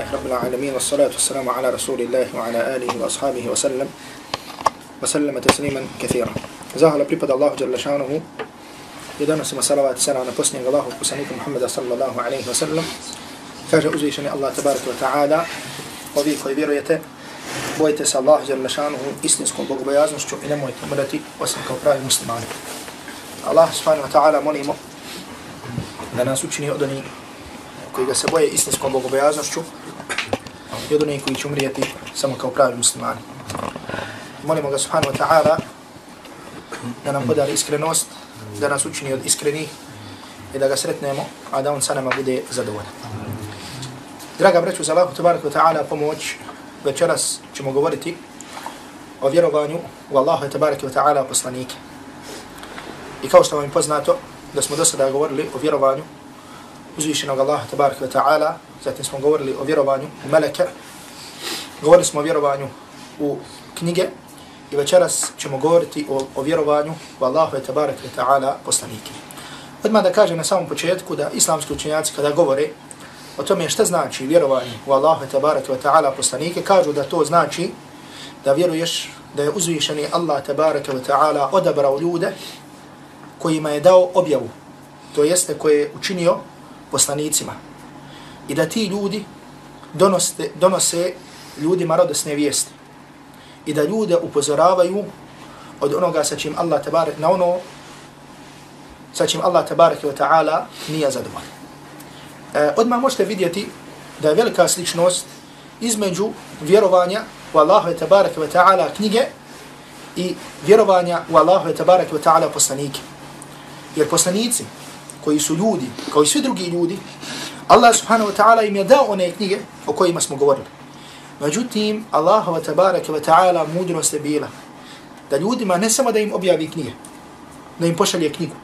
لله رب العالمين والصلاة والسلام على رسول الله وعلى آله وأصحابه وسلم وسلم تسليما كثيرا زاهل بريبد الله جل شانه يدانا سما صلوات سنة على بسني الله وقسنيك محمد صلى الله عليه وسلم كاجة أزيشني الله تبارك وتعالى وذي koji vjerujete, bojite se Allah جل شانه istinskom bogobojaznošću i nemojte umrati osim kao pravi muslimani. Allah subhanahu wa ta'ala molimo da nas učini od onih koji ga se boje istinskom bogobojaznošću i od onih koji će umrijeti samo kao pravi muslimani. Molimo ga subhanahu wa ta'ala da nam podari iskrenost, da nas učini od iskrenih i da ga sretnemo, a da on sa nama bude zadovoljan. Draga breću za Allahu tabaraka wa ta'ala pomoć, večeras ćemo govoriti o vjerovanju u Allahu tabaraka wa ta'ala poslanike. I kao što vam je poznato, da smo do sada govorili o vjerovanju uzvišenog Allaha tabaraka wa ta'ala, zatim smo govorili o vjerovanju u meleke, govorili smo o vjerovanju u knjige i večeras ćemo govoriti o, o vjerovanju u Allahu i tabarak i ta'ala poslanike. Odmah da kažem na samom početku da islamski učenjaci kada govore o tome šta znači vjerovanje u Allahu i tabarak i ta'ala poslanike, kažu da to znači da vjeruješ da je uzvišeni Allah tabarak i ta'ala odabrao ljude kojima je dao objavu, to jeste koje je učinio poslanicima. I da ti ljudi donose, donose ljudima radosne vijesti. I da ljude upozoravaju od onoga sa čim Allah tabarak, na ono sa čim Allah tabarak wa ta'ala nije zadovoljan. E, odmah možete vidjeti da je velika sličnost između vjerovanja u Allahu tabarak wa ta'ala knjige i vjerovanja u Allahu tabarak wa ta'ala poslanike. Jer poslanici, koji su ljudi, kao i svi drugi ljudi, Allah subhanahu wa ta'ala im je dao one knjige o kojima smo govorili. Međutim, Allahova tabaraka wa ta'ala mudrost je bila da ljudima ne samo da im objavi knjige, da im pošalje knjigu,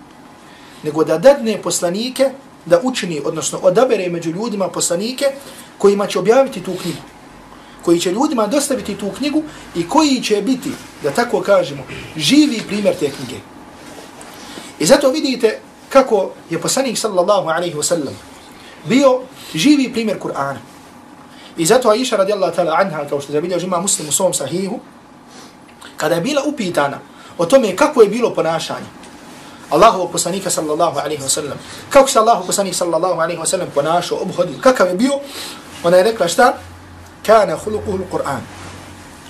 nego da dadne poslanike da učini, odnosno odabere među ljudima poslanike kojima će objaviti tu knjigu koji će ljudima dostaviti tu knjigu i koji će biti, da tako kažemo, živi primjer te knjige. I zato vidite kako je poslanik sallallahu alaihi wasallam bio živi primjer Kur'ana. I zato Aisha radijallahu ta'ala anha, kao što zabilja žima muslim u svom sahihu, kada je bila upitana o tome kako je bilo ponašanje Allahu poslanika sallallahu alaihi wasallam, kako se Allahu poslanik sallallahu alaihi wasallam ponašao, obhodio, kakav je bio, ona je rekla šta? Kana hulukuhu Kur'an.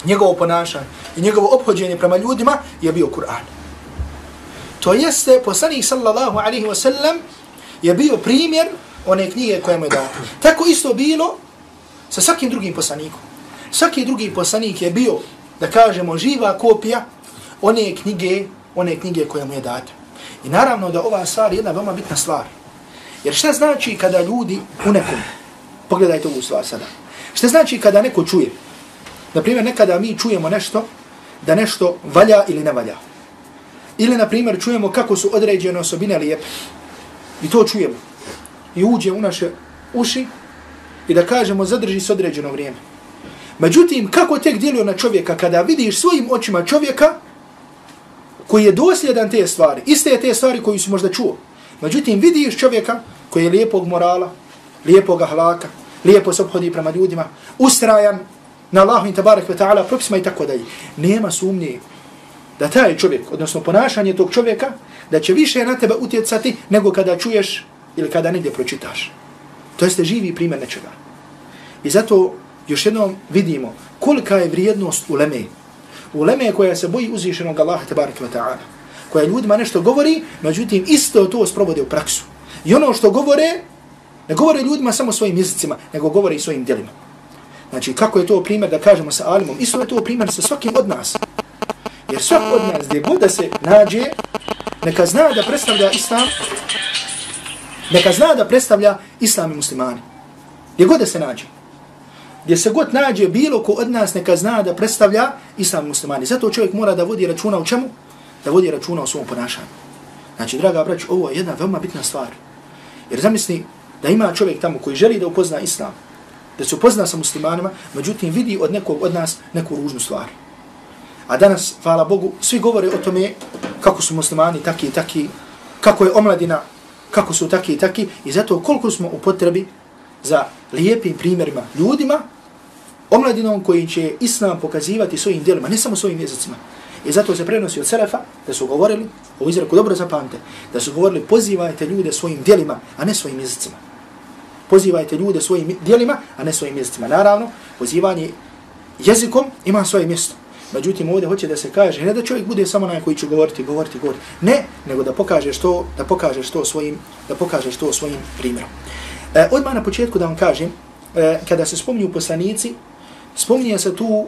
Njegovo ponašanje i njegovo obhođenje prema ljudima je bio Kur'an. To jeste, poslanik sallallahu alaihi wa sallam je bio primjer one knjige koje mu je dao. Tako isto bilo sa svakim drugim poslanikom. Svaki drugi poslanik je bio, da kažemo, živa kopija one knjige, one knjige koje mu je data. I naravno da ova stvar je jedna veoma bitna stvar. Jer šta znači kada ljudi u nekom, pogledajte ovu stvar sada, šta znači kada neko čuje, na primjer nekada mi čujemo nešto, da nešto valja ili ne valja. Ili, na primjer, čujemo kako su određene osobine lijepe. I to čujemo. I uđe u naše uši i da kažemo zadrži se određeno vrijeme. Međutim, kako tek djeluje na čovjeka kada vidiš svojim očima čovjeka koji je dosljedan te stvari, iste te stvari koju su možda čuo. Međutim, vidiš čovjeka koji je lijepog morala, lijepog ahlaka, lijepo se obhodi prema ljudima, ustrajan na Allahu i tabarak ve ta'ala, propisma i tako dalje. Nema sumnije da taj čovjek, odnosno ponašanje tog čovjeka, da će više na tebe utjecati nego kada čuješ ili kada negdje pročitaš. To jeste živi primjer nečega. I zato još jednom vidimo kolika je vrijednost u leme. U leme koja se boji uzvišenog Allaha tabaraka wa ta'ala. Koja ljudima nešto govori, međutim isto to sprovode u praksu. I ono što govore, ne govore ljudima samo svojim jezicima, nego govore i svojim djelima. Znači, kako je to primjer da kažemo sa alimom? Isto je to primjer sa svakim od nas. Jer svak od nas gdje god da se nađe, neka zna da predstavlja islam, neka zna da predstavlja islam i muslimani. Gdje god da se nađe. gdje se god nađe bilo ko od nas neka zna da predstavlja islam muslimani. Zato čovjek mora da vodi računa u čemu? Da vodi računa o svom ponašanju. Znači, draga brać, ovo je jedna veoma bitna stvar. Jer zamisli da ima čovjek tamo koji želi da upozna islam, da se upozna sa muslimanima, međutim vidi od nekog od nas neku ružnu stvar. A danas, hvala Bogu, svi govore o tome kako su muslimani taki i taki, kako je omladina, kako su taki i taki, i zato koliko smo u potrebi za lijepim primjerima ljudima, omladinom koji će islam pokazivati svojim djelima, ne samo svojim jezicima. I zato se prenosi od Selefa da su govorili, u izraku dobro zapamte, da su govorili pozivajte ljude svojim djelima, a ne svojim jezicima. Pozivajte ljude svojim djelima, a ne svojim jezicima. Naravno, pozivanje jezikom ima svoje mjesto. Međutim, ovdje hoće da se kaže, ne da čovjek bude samo onaj koji će govoriti, govoriti, govoriti. Ne, nego da pokaže što, da pokaže što svojim, da pokaže što svojim primjerom. E, odmah na početku da vam kažem, e, kada se spominju poslanici, spominje se tu,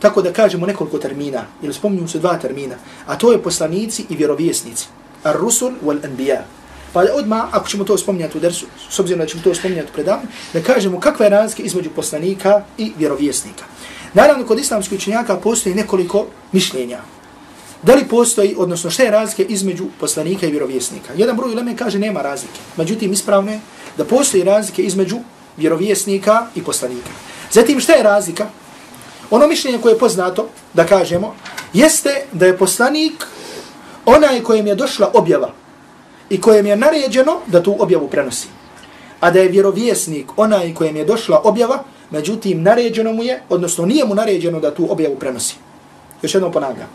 tako da kažemo, nekoliko termina, ili spominju se dva termina, a to je poslanici i vjerovjesnici. Ar-Rusul wal-Anbiya. Pa odmah, ako ćemo to spominjati u dersu, s obzirom da ćemo to spominjati predavno, da kažemo kakva je razlika između poslanika i vjerovjesnika. Naravno, kod islamskih učenjaka postoji nekoliko mišljenja. Da li postoji, odnosno šta je razlike između poslanika i vjerovjesnika? Jedan broj uleme kaže nema razlike. Međutim, ispravno je da postoji razlike između vjerovjesnika i poslanika. Zatim, šta je razlika? Ono mišljenje koje je poznato, da kažemo, jeste da je poslanik onaj kojem je došla objava i kojem je naređeno da tu objavu prenosi. A da je vjerovjesnik onaj kojem je došla objava, međutim naređeno mu je, odnosno nije mu naređeno da tu objavu prenosi. Još jednom ponavljam.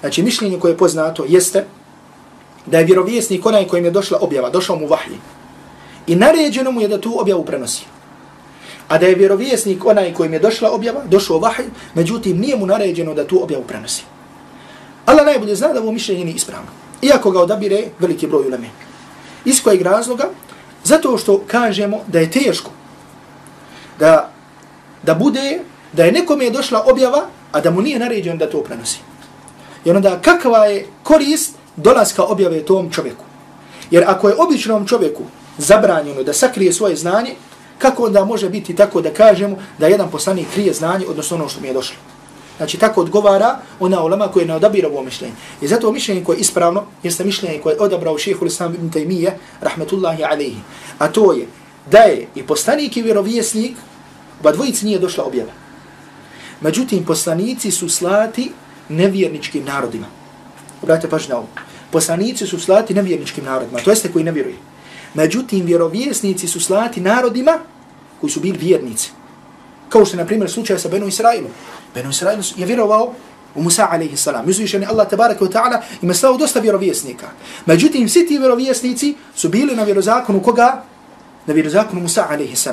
Znači mišljenje koje je poznato jeste da je vjerovjesnik onaj kojem je došla objava, došao mu vahji. I naređeno mu je da tu objavu prenosi. A da je vjerovjesnik onaj kojem je došla objava, došao vahj, međutim nije mu naređeno da tu objavu prenosi. Allah najbolje zna da ovo mišljenje nije ispravno. Iako ga odabire veliki broj uleme. Iz kojeg razloga? Zato što kažemo da je teško da da bude, da je nekome je došla objava, a da mu nije naređeno da to prenosi. Jer onda kakva je korist dolaska objave tom čovjeku? Jer ako je običnom čovjeku zabranjeno da sakrije svoje znanje, kako onda može biti tako da kažemo da jedan poslanik krije znanje, odnosno ono što mi je došlo? Znači tako odgovara ona ulama koja ne odabira ovo mišljenje. I zato mišljenje koje je ispravno, jeste mišljenje koje je odabrao šehehu l-Islam ibn Taymiye, rahmetullahi alaihi. A to je da je i poslanik i vjerovjesnik Ba dvojici nije došla objava. Međutim, poslanici su slati nevjerničkim narodima. Obratite pažnje na ovo. Poslanici su slati nevjerničkim narodima, to jeste koji ne vjeruje. Međutim, vjerovjesnici su slati narodima koji su bili vjernici. Kao što je, na primjer, slučaj sa Benu Israilom. Benu Israil je vjerovao u Musa a.s. je Allah tabaraka wa ta'ala ima slao dosta vjerovjesnika. Međutim, svi ti vjerovjesnici su bili na vjerozakonu koga? Na vjerozakonu Musa a.s.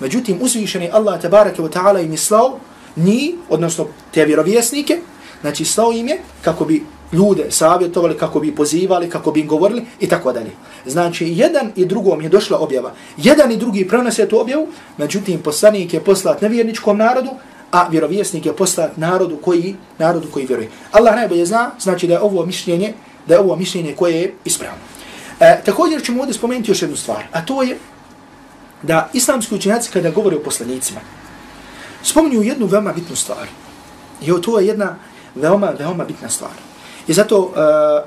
Međutim, uzvišeni Allah tabaraka wa ta'ala im je slao ni, odnosno te vjerovjesnike, znači slao im je kako bi ljude savjetovali, kako bi pozivali, kako bi im govorili i tako dalje. Znači, jedan i drugom je došla objava. Jedan i drugi prenose tu objavu, međutim, poslanik je poslat nevjerničkom narodu, a vjerovjesnik je poslat narodu koji, narodu koji vjeruje. Allah najbolje zna, znači da je ovo mišljenje, da je ovo mišljenje koje je ispravno. E, također ćemo ovdje spomenuti još jednu stvar, a to je da islamski učenjaci kada govore o poslanicima, spominju jednu veoma bitnu stvar. I to je jedna veoma, veoma bitna stvar. I zato, uh,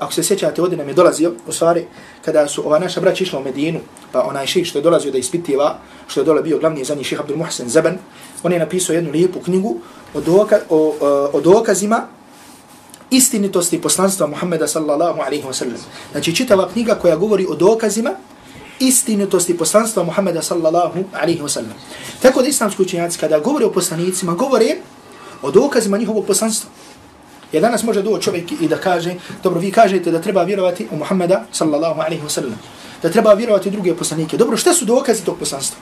ako se sjećate, ovdje nam je dolazio, u stvari, kada su ova naša braća išla u Medinu, pa onaj ših što je dolazio da ispitiva, što je dole bio glavni zadnji ših Abdul Muhsen Zeben, on je napisao jednu lijepu knjigu o, doka, o, uh, o dokazima istinitosti poslanstva Muhammeda sallallahu alaihi wa sallam. Znači, čitava knjiga koja govori o dokazima istinitosti poslanstva Muhammeda sallallahu alaihi wa sallam. Tako da islamski učenjaci kada govore o poslanicima, govore o dokazima njihovog poslanstva. Jer danas može doći čovjek i da kaže, dobro, vi kažete da treba vjerovati u Muhammeda sallallahu alaihi wa sallam. Da treba vjerovati druge poslanike. Dobro, šta su dokazi tog poslanstva?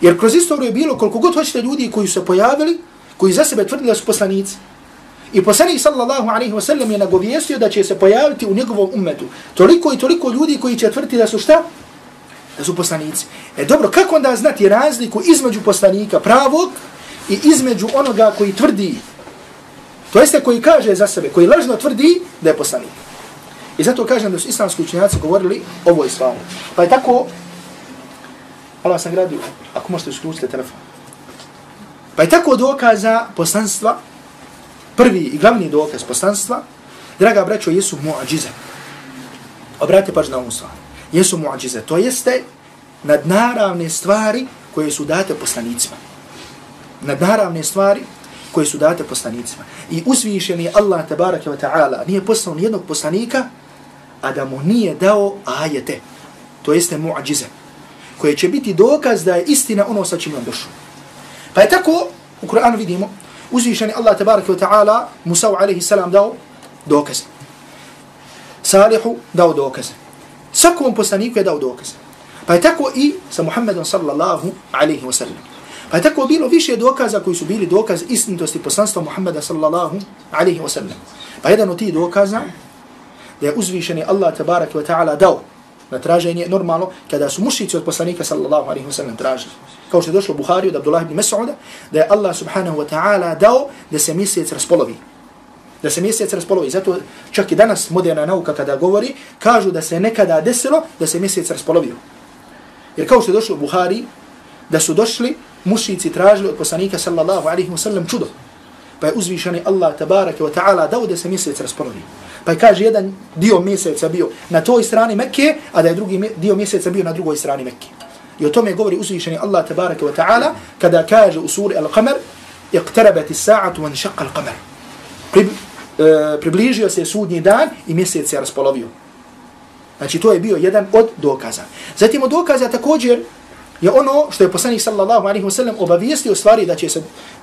Jer kroz istoriju je bilo koliko god hoćete ljudi koji su se pojavili, koji za sebe tvrdili da su poslanici. I poslanik sallallahu alaihi wa sallam je nagovijestio da će se pojaviti u njegovom umetu. Toliko i toliko ljudi koji će tvrditi da su šta? Da su poslanici. E dobro, kako onda znati razliku između poslanika pravog i između onoga koji tvrdi, to jeste koji kaže za sebe, koji lažno tvrdi da je poslanik. I zato kažem da su islamski učenjaci govorili ovo je. Pa je tako, Allah sam gradio, ako možete isključiti telefon. Pa je tako dokaza poslanstva, prvi i glavni dokaz poslanstva, draga braćo, jesu muadžize. Obratite pažnju na ovu stvar. Jesu muadžize. To jeste nadnaravne stvari koje su date poslanicima. Nadnaravne stvari koje su date poslanicima. I uzvišeni Allah tabaraka wa ta'ala nije poslao nijednog poslanika, a da mu nije dao ajete. To jeste muadžize. Koje će biti dokaz da je istina ono sa čim nam došlo. Pa je tako, u Kur'anu vidimo, uzvišeni Allah tabaraka wa ta'ala Musa alaihi salam dao dokaze. Salihu dao dokaze. Svakom poslaniku je dao dokaz. Pa je tako i sa Muhammedom sallallahu alaihi wa sallam. Pa je tako bilo više dokaza koji su bili dokaz istinitosti poslanstva Muhammeda sallallahu alaihi wa sallam. Pa jedan od tih dokaza da je uzvišeni Allah tabaraka wa ta'ala dao na traženje normalno kada su mušici od poslanika sallallahu alaihi wa sallam tražili. Kao što je došlo Buhari od Abdullah ibn Mas'uda da je Allah subhanahu wa ta'ala dao da se mjesec raspolovi. Da se mjesec raspolovi. Zato čak i danas moderna nauka kada govori kažu da se nekada desilo da se mjesec raspolovio. Jer kao što je došlo u Buhari da su došli mušici tražili od poslanika sallallahu alaihi wa sallam čudo. Pa je uzvišeni Allah tabaraka wa ta'ala dao da se mjesec raspolovi. Pa je kaže jedan dio mjeseca bio na toj strani Mekke, a da je drugi dio mjeseca bio na drugoj strani Mekke. I o tome govori uzvišeni Allah tabaraka wa ta'ala kada kaže u suri Al-Qamar اقتربت الساعة وانشق القمر e, približio se sudnji dan i mjesec se raspolovio. Znači to je bio jedan od dokaza. Zatim od dokaza također je ono što je poslanik sallallahu alaihi wa sallam obavijestio stvari da će se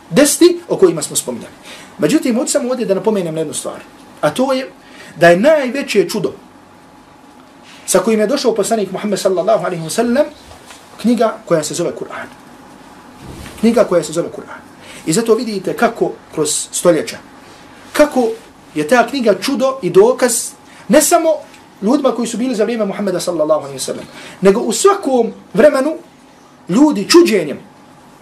desiti o kojima smo spominjali. Međutim, od samo ovdje da napomenem jednu stvar. A to je da je najveće čudo sa kojim je došao poslanik Muhammed sallallahu alaihi wa sallam knjiga koja se zove Kur'an. Knjiga koja se zove Kur'an. I zato vidite kako kroz stoljeća, kako je ta knjiga čudo i dokaz ne samo ljudima koji su bili za vrijeme Muhammeda sallallahu alaihi sallam, nego u svakom vremenu ljudi čuđenjem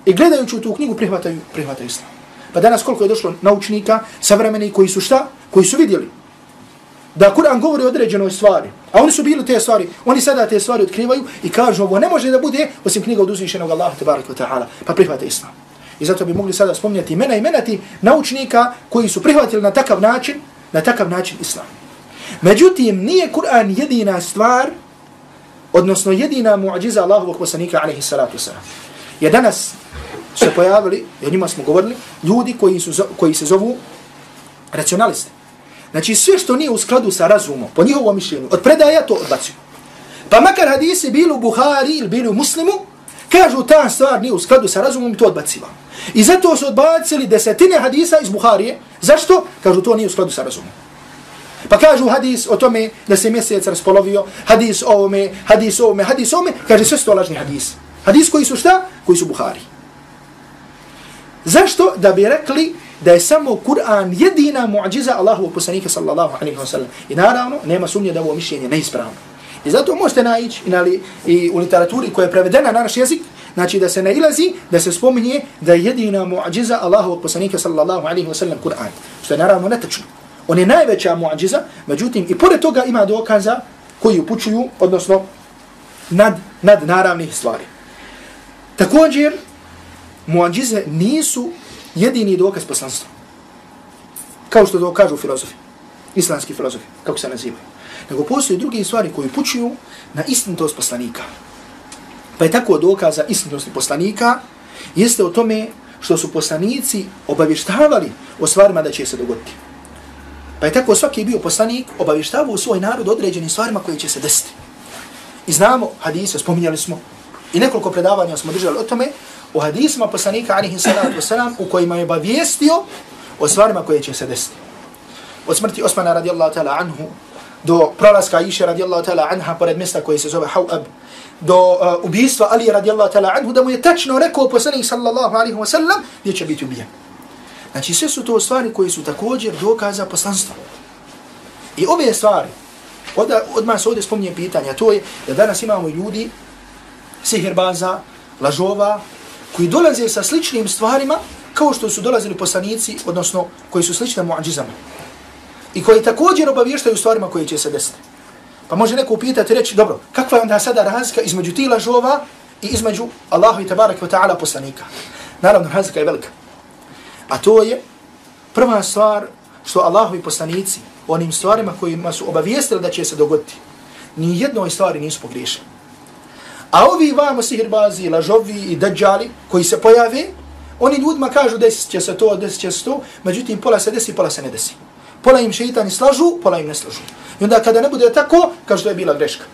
i gledajući u tu knjigu prihvataju, prihvataju islam. Pa danas koliko je došlo naučnika, savremeni koji su šta? Koji su vidjeli da Kur'an govori o određenoj stvari. A oni su bili te stvari. Oni sada te stvari otkrivaju i kažu ovo ne može da bude osim knjiga od uzvišenog Allaha tabarak ta'ala. Pa prihvate islam. I zato bi mogli sada spomnjati imena i menati naučnika koji su prihvatili na takav način, na takav način islam. Međutim, nije Kur'an jedina stvar, odnosno jedina muadžiza Allahovog poslanika, alaihi salatu wasalam. Je danas se pojavili, i o njima smo govorili, ljudi koji, su, koji se zovu racionalisti. Znači sve što nije u skladu sa razumom, po njihovom mišljenju, od predaja to odbacuju. Pa makar hadisi bili u Buhari ili bili u Muslimu, kažu ta stvar nije u skladu sa razumom i to odbaciva. I zato su odbacili desetine hadisa iz Buharije. Zašto? Kažu to nije u skladu sa razumom. Pa kažu hadis o tome da se mjesec raspolovio, hadis o ovome, hadis o ovome, hadis o ovome, kaže sve sto lažni hadis. Hadis koji su šta? Koji su Buhari. Zašto? Da bi rekli da je samo Kur'an jedina muđiza Allahu poslanika sallallahu alaihi wa sallam. I naravno, nema sumnje da ovo mišljenje neispravno. I zato možete naći i, nali, i u literaturi koja je prevedena na naš jezik, znači da se ne ilazi, da se spominje da je jedina muadžiza Allahu poslanika sallallahu alaihi wa sallam Kur'an. Što je naravno netačno. On je najveća muadžiza, međutim i pored toga ima dokaza koji upućuju, odnosno nad, nad naravnih stvari. Također, muadžize nisu jedini dokaz poslanstva. Kao što to kažu filozofi, islamski filozofi, kako se nazivaju. Nego postoje druge stvari koji pućuju na istinitost poslanika. Pa je tako dokaza istinitosti poslanika, jeste o tome što su poslanici obavještavali o stvarima da će se dogoditi. Pa je tako svaki bio poslanik obavještavao svoj narod određenim stvarima koje će se desiti. I znamo hadise, spominjali smo, i nekoliko predavanja smo držali o tome, u hadisima poslanika alihi salatu wasalam u kojima je obavijestio o stvarima koje će se desiti. Od smrti Osmana radijallahu ta'ala anhu do prolaska Iše radijallahu ta'ala anha pored mjesta koje se zove Hawab do uh, ubijstva Ali radijallahu ta'ala anhu da mu je tačno rekao poslanik sallallahu alaihi wa sallam gdje će biti ubijen. Znači sve su to stvari koje su također dokaza poslanstva. I ove stvari, od, odmah se ovdje spominje pitanja, to je da danas imamo ljudi sihirbaza, lažova, koji dolaze sa sličnim stvarima kao što su dolazili poslanici, odnosno koji su slične muadžizama. I koji također obavještaju stvarima koje će se desiti. Pa može neko upitati i reći, dobro, kakva je onda sada razlika između ti lažova i između Allahu i tabarak wa ta'ala poslanika? Naravno, razlika je velika. A to je prva stvar što Allahovi poslanici onim stvarima kojima su obavijestili da će se dogoditi, ni jednoj stvari nisu pogriješeni. A ovi vamo sihirbazi, lažovi i dađali koji se pojave, oni ljudima kažu desit će se to, desit će se to, međutim pola se desi, pola se ne desi. Pola im šeitani slažu, pola im ne slažu. I onda kada ne bude tako, kažu da je bila greška.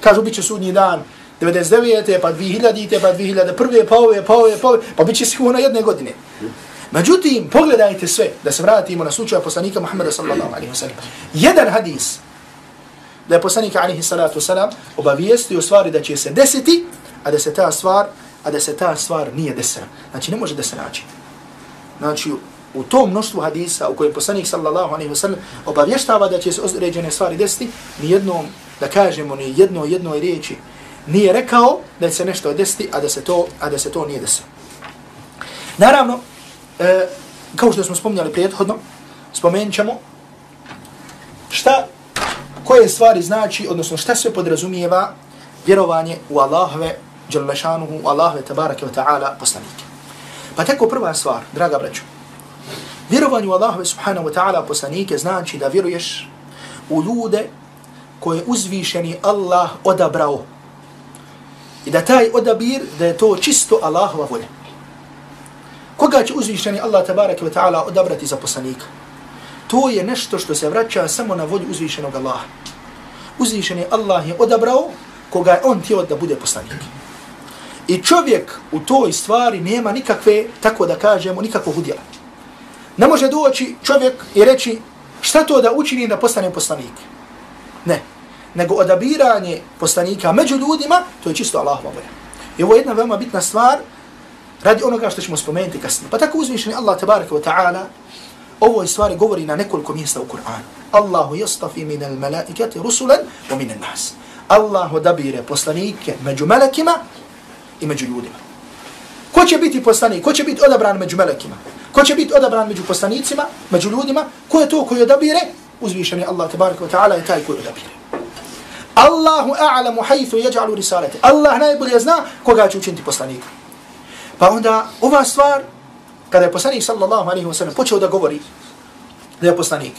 Kažu bit će sudnji dan 99. pa 2000. pa 2001. pa ove, pa ove, pa ove, pa bit će sigurno jedne godine. Međutim, pogledajte sve, da se vratimo na slučaj poslanika Muhammeda sallallahu alaihi wa sallam. Jedan hadis, da je poslanik alaihi salatu wasalam obavijestio stvari da će se desiti, a da se ta stvar, a da se ta stvar nije desila. Znači, ne može da se naći. Znači, u tom mnoštvu hadisa u kojem poslanik sallallahu alaihi wa sallam obavještava da će se određene stvari desiti, ni jednom, da kažemo, ni jedno jednoj riječi nije rekao da će se nešto desiti, a da se to, a da se to nije desilo. Naravno, e, kao što smo spomnjali prethodno, spomenut ćemo šta, koje stvari znači, odnosno šta se podrazumijeva vjerovanje u Allahove, Đalešanuhu, Allahove, tabarake wa ta'ala, poslanike. Pa tako prva stvar, draga braću, vjerovanje u Allahove, subhanahu wa ta'ala, poslanike znači da vjeruješ u ljude koje uzvišeni Allah odabrao. I da taj odabir, da je to čisto Allahova volja. Koga će uzvišeni Allah tabaraka wa ta'ala odabrati za poslanika? To je nešto što se vraća samo na volju uzvišenog Allaha. Uzvišeni Allah je odabrao koga je on tijelo da bude poslanik. I čovjek u toj stvari nema nikakve, tako da kažemo, nikakvog udjela. Ne može doći čovjek i reći šta to da učini da postane poslanik. Ne. Nego odabiranje poslanika među ljudima, to je čisto Allahova volja. I ovo je jedna veoma bitna stvar, radi onoga što ćemo spomenuti kasnije. Pa tako uzmišljeni Allah tabaraka wa ta'ala ovoj stvari govori na nekoliko mjesta u Kur'anu. Allahu yastafi min al malaikati rusulan wa min al nas. Allah odabire poslanike među melekima i među ljudima. Ko će biti poslanik? Ko će biti odabran među melekima? Ko će biti odabran među poslanicima, među ljudima? Ko je to koji odabire? Uzvišeni Allah tabaraka wa ta'ala je taj koji odabire. Allahu a'lamu hajthu jeđa'lu risalati. Allah najbolje zna koga će učiniti poslanika. Pa onda ova stvar, kada je poslanik sallallahu alaihi wa sallam počeo da govori da je poslanik,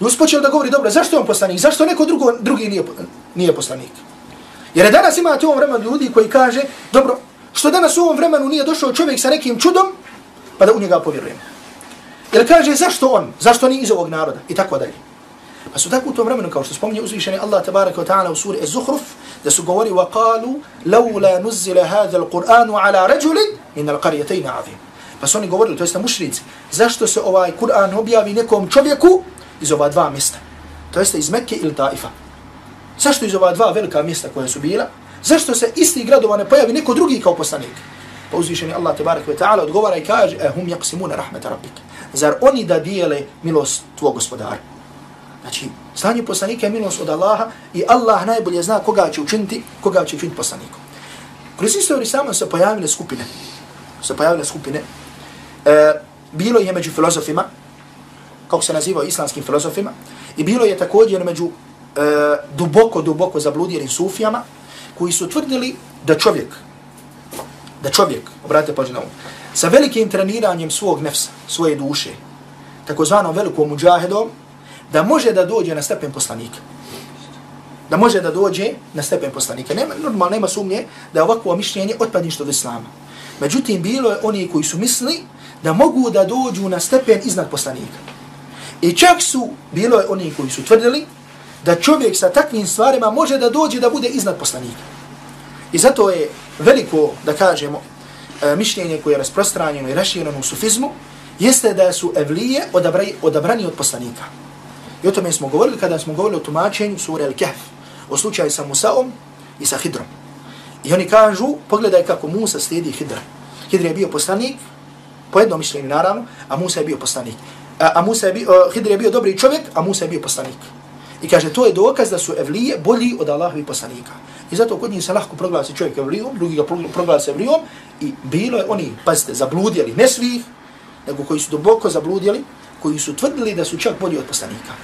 Jus počeo da govori, dobro, zašto je on poslanik? Zašto neko drugo, drugi nije, nije poslanik? Jer danas imate u ovom vremenu ljudi koji kaže, dobro, što danas u ovom vremenu nije došao čovjek sa nekim čudom, pa da u njega povjerujemo. Jer kaže, zašto on? Zašto ni iz ovog naroda? I tako dalje. Pa su tako u tom vremenu, kao što spominje uzvišeni Allah tabaraka wa ta'ala u suri Az-Zuhruf, da su govori وَقَالُوا qalu laula nuzila hadha al-Qur'anu ala rajulin min al-qaryatayn azim. Pa su oni govorili, to jest mušrici, zašto se ovaj Kur'an objavi nekom čovjeku iz ova dva mjesta? To jest iz Mekke ili Taifa. Zašto iz ova dva velika mjesta koja su bila? Zašto se isti gradova ne pojavi neko drugi kao poslanik? Pa uzvišeni Allah tebarek ve ta'ala odgovara i kaže, e hum yaqsimuna rahmeta rabbik. Zar oni da dijele milost tvog gospodara? Znači, stanje poslanika je milost od Allaha i Allah najbolje zna koga će učiniti, koga će učiniti poslanikom. Kroz istoriju samo se pojavile skupine. Se pojavile skupine. E, bilo je među filozofima, kako se naziva islamskim filozofima, i bilo je također među e, duboko, duboko zabludjenim sufijama, koji su tvrdili da čovjek, da čovjek, obratite pažnju na ovom, sa velikim treniranjem svog nefsa, svoje duše, takozvanom velikom muđahedom, da može da dođe na stepen poslanika. Da može da dođe na stepen poslanika. Nema, normalno nema sumnje da je ovakvo mišljenje otpadništvo od islama. Međutim, bilo je oni koji su mislili da mogu da dođu na stepen iznad poslanika. I čak su, bilo je oni koji su tvrdili da čovjek sa takvim stvarima može da dođe da bude iznad poslanika. I zato je veliko, da kažemo, e, mišljenje koje je rasprostranjeno i raširano u sufizmu, jeste da su evlije odabrani od poslanika. I o tome smo govorili kada smo govorili o tumačenju sura Al-Kahf, o slučaju sa Musaom i sa Hidrom. I oni kažu, pogledaj kako Musa slijedi Hidra. Hidr je bio poslanik, po jednom mišljenju naravno, a Musa je bio poslanik. A, a Musa je bio, uh, Hidr je bio dobri čovjek, a Musa je bio poslanik. I kaže, to je dokaz da su evlije bolji od Allahovi poslanika. I zato kod njih se lahko proglasi čovjek evlijom, drugi ga proglasi evlijom, i bilo je oni, pazite, zabludjeli, ne svih, nego koji su duboko zabludjeli, koji su tvrdili da su čak bolji od poslanika.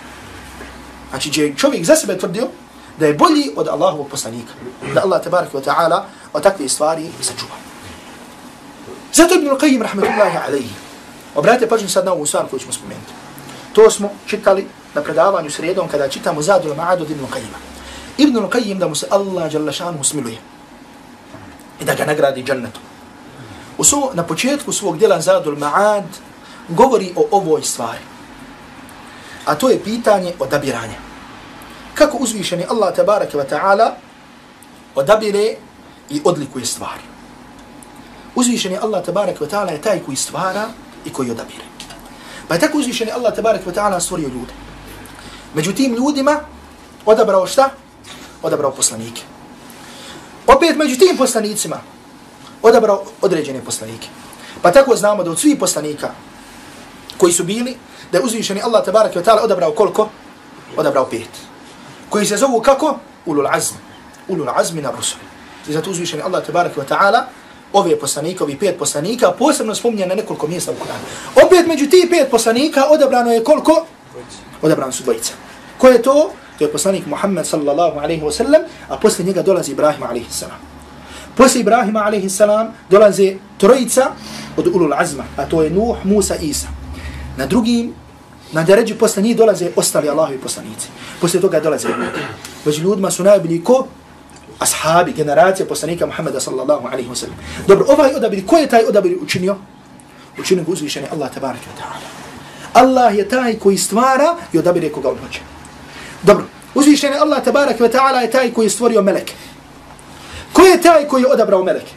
Znači, je čovjek za sebe tvrdio da je bolji od Allahovog poslanika. Da Allah, tabaraka wa ta'ala, o takve stvari sačuva. Zato Ibn Al-Qayyim, rahmetullahi alaihi, Obratite pažnju sad na ovu stvar koju ćemo spomenuti. To smo čitali na predavanju sredom kada čitamo Zadul Ma'ad od Ibn Qajima. Ibn Qajim da mu se Allah jalla smiluje i da ga nagradi džennetom. U svo, na početku svog djela Zadul Ma'ad govori o ovoj stvari. A to je pitanje odabiranja. Kako uzvišeni Allah tabaraka wa ta'ala odabire i odlikuje stvari. Uzvišeni Allah tabaraka wa ta'ala je taj koji stvara i koji odabire. Pa je tako uzvišeni Allah tabaraka wa ta'ala stvorio ljude. Među tim ljudima odabrao šta? Odabrao poslanike. Opet među tim poslanicima odabrao određene poslanike. Pa tako znamo da od svih poslanika koji su bili, da je uzvišeni Allah tabaraka wa ta'ala odabrao koliko? Odabrao pet. Koji se zovu kako? Ulul azm. Ulul azmi na rusul. I zato uzvišeni Allah tabaraka wa ta'ala ove poslanike, ovi pet poslanika, posebno spominje na nekoliko mjesta u Kur'anu. Opet među ti pet poslanika odabrano je koliko? Odabrano su dvojica. Ko je to? To je poslanik Muhammed sallallahu alaihi wa sallam, a posle njega dolazi Ibrahim alaihi salam. Posle Ibrahima alaihi salam dolaze trojica od ulul azma, a to je Nuh, Musa, Isa. Na drugim, na deređu posle njih dolaze ostali Allahovi poslanici. Posle toga dolaze ljudi. Među ljudima su najbolji ko? Ashabi, generacija poslanika Muhammeda sallallahu alaihi wa sallam. Dobro, ovaj odabir, ko je taj odabir učinio? Učinio ga uzvišeni Allah tabaraka wa ta'ala. Allah je taj koji stvara i odabire koga on hoće. Dobro, uzvišeni Allah tabarak ve ta'ala je taj koji je stvorio meleke. Ko je taj koji je odabrao meleke?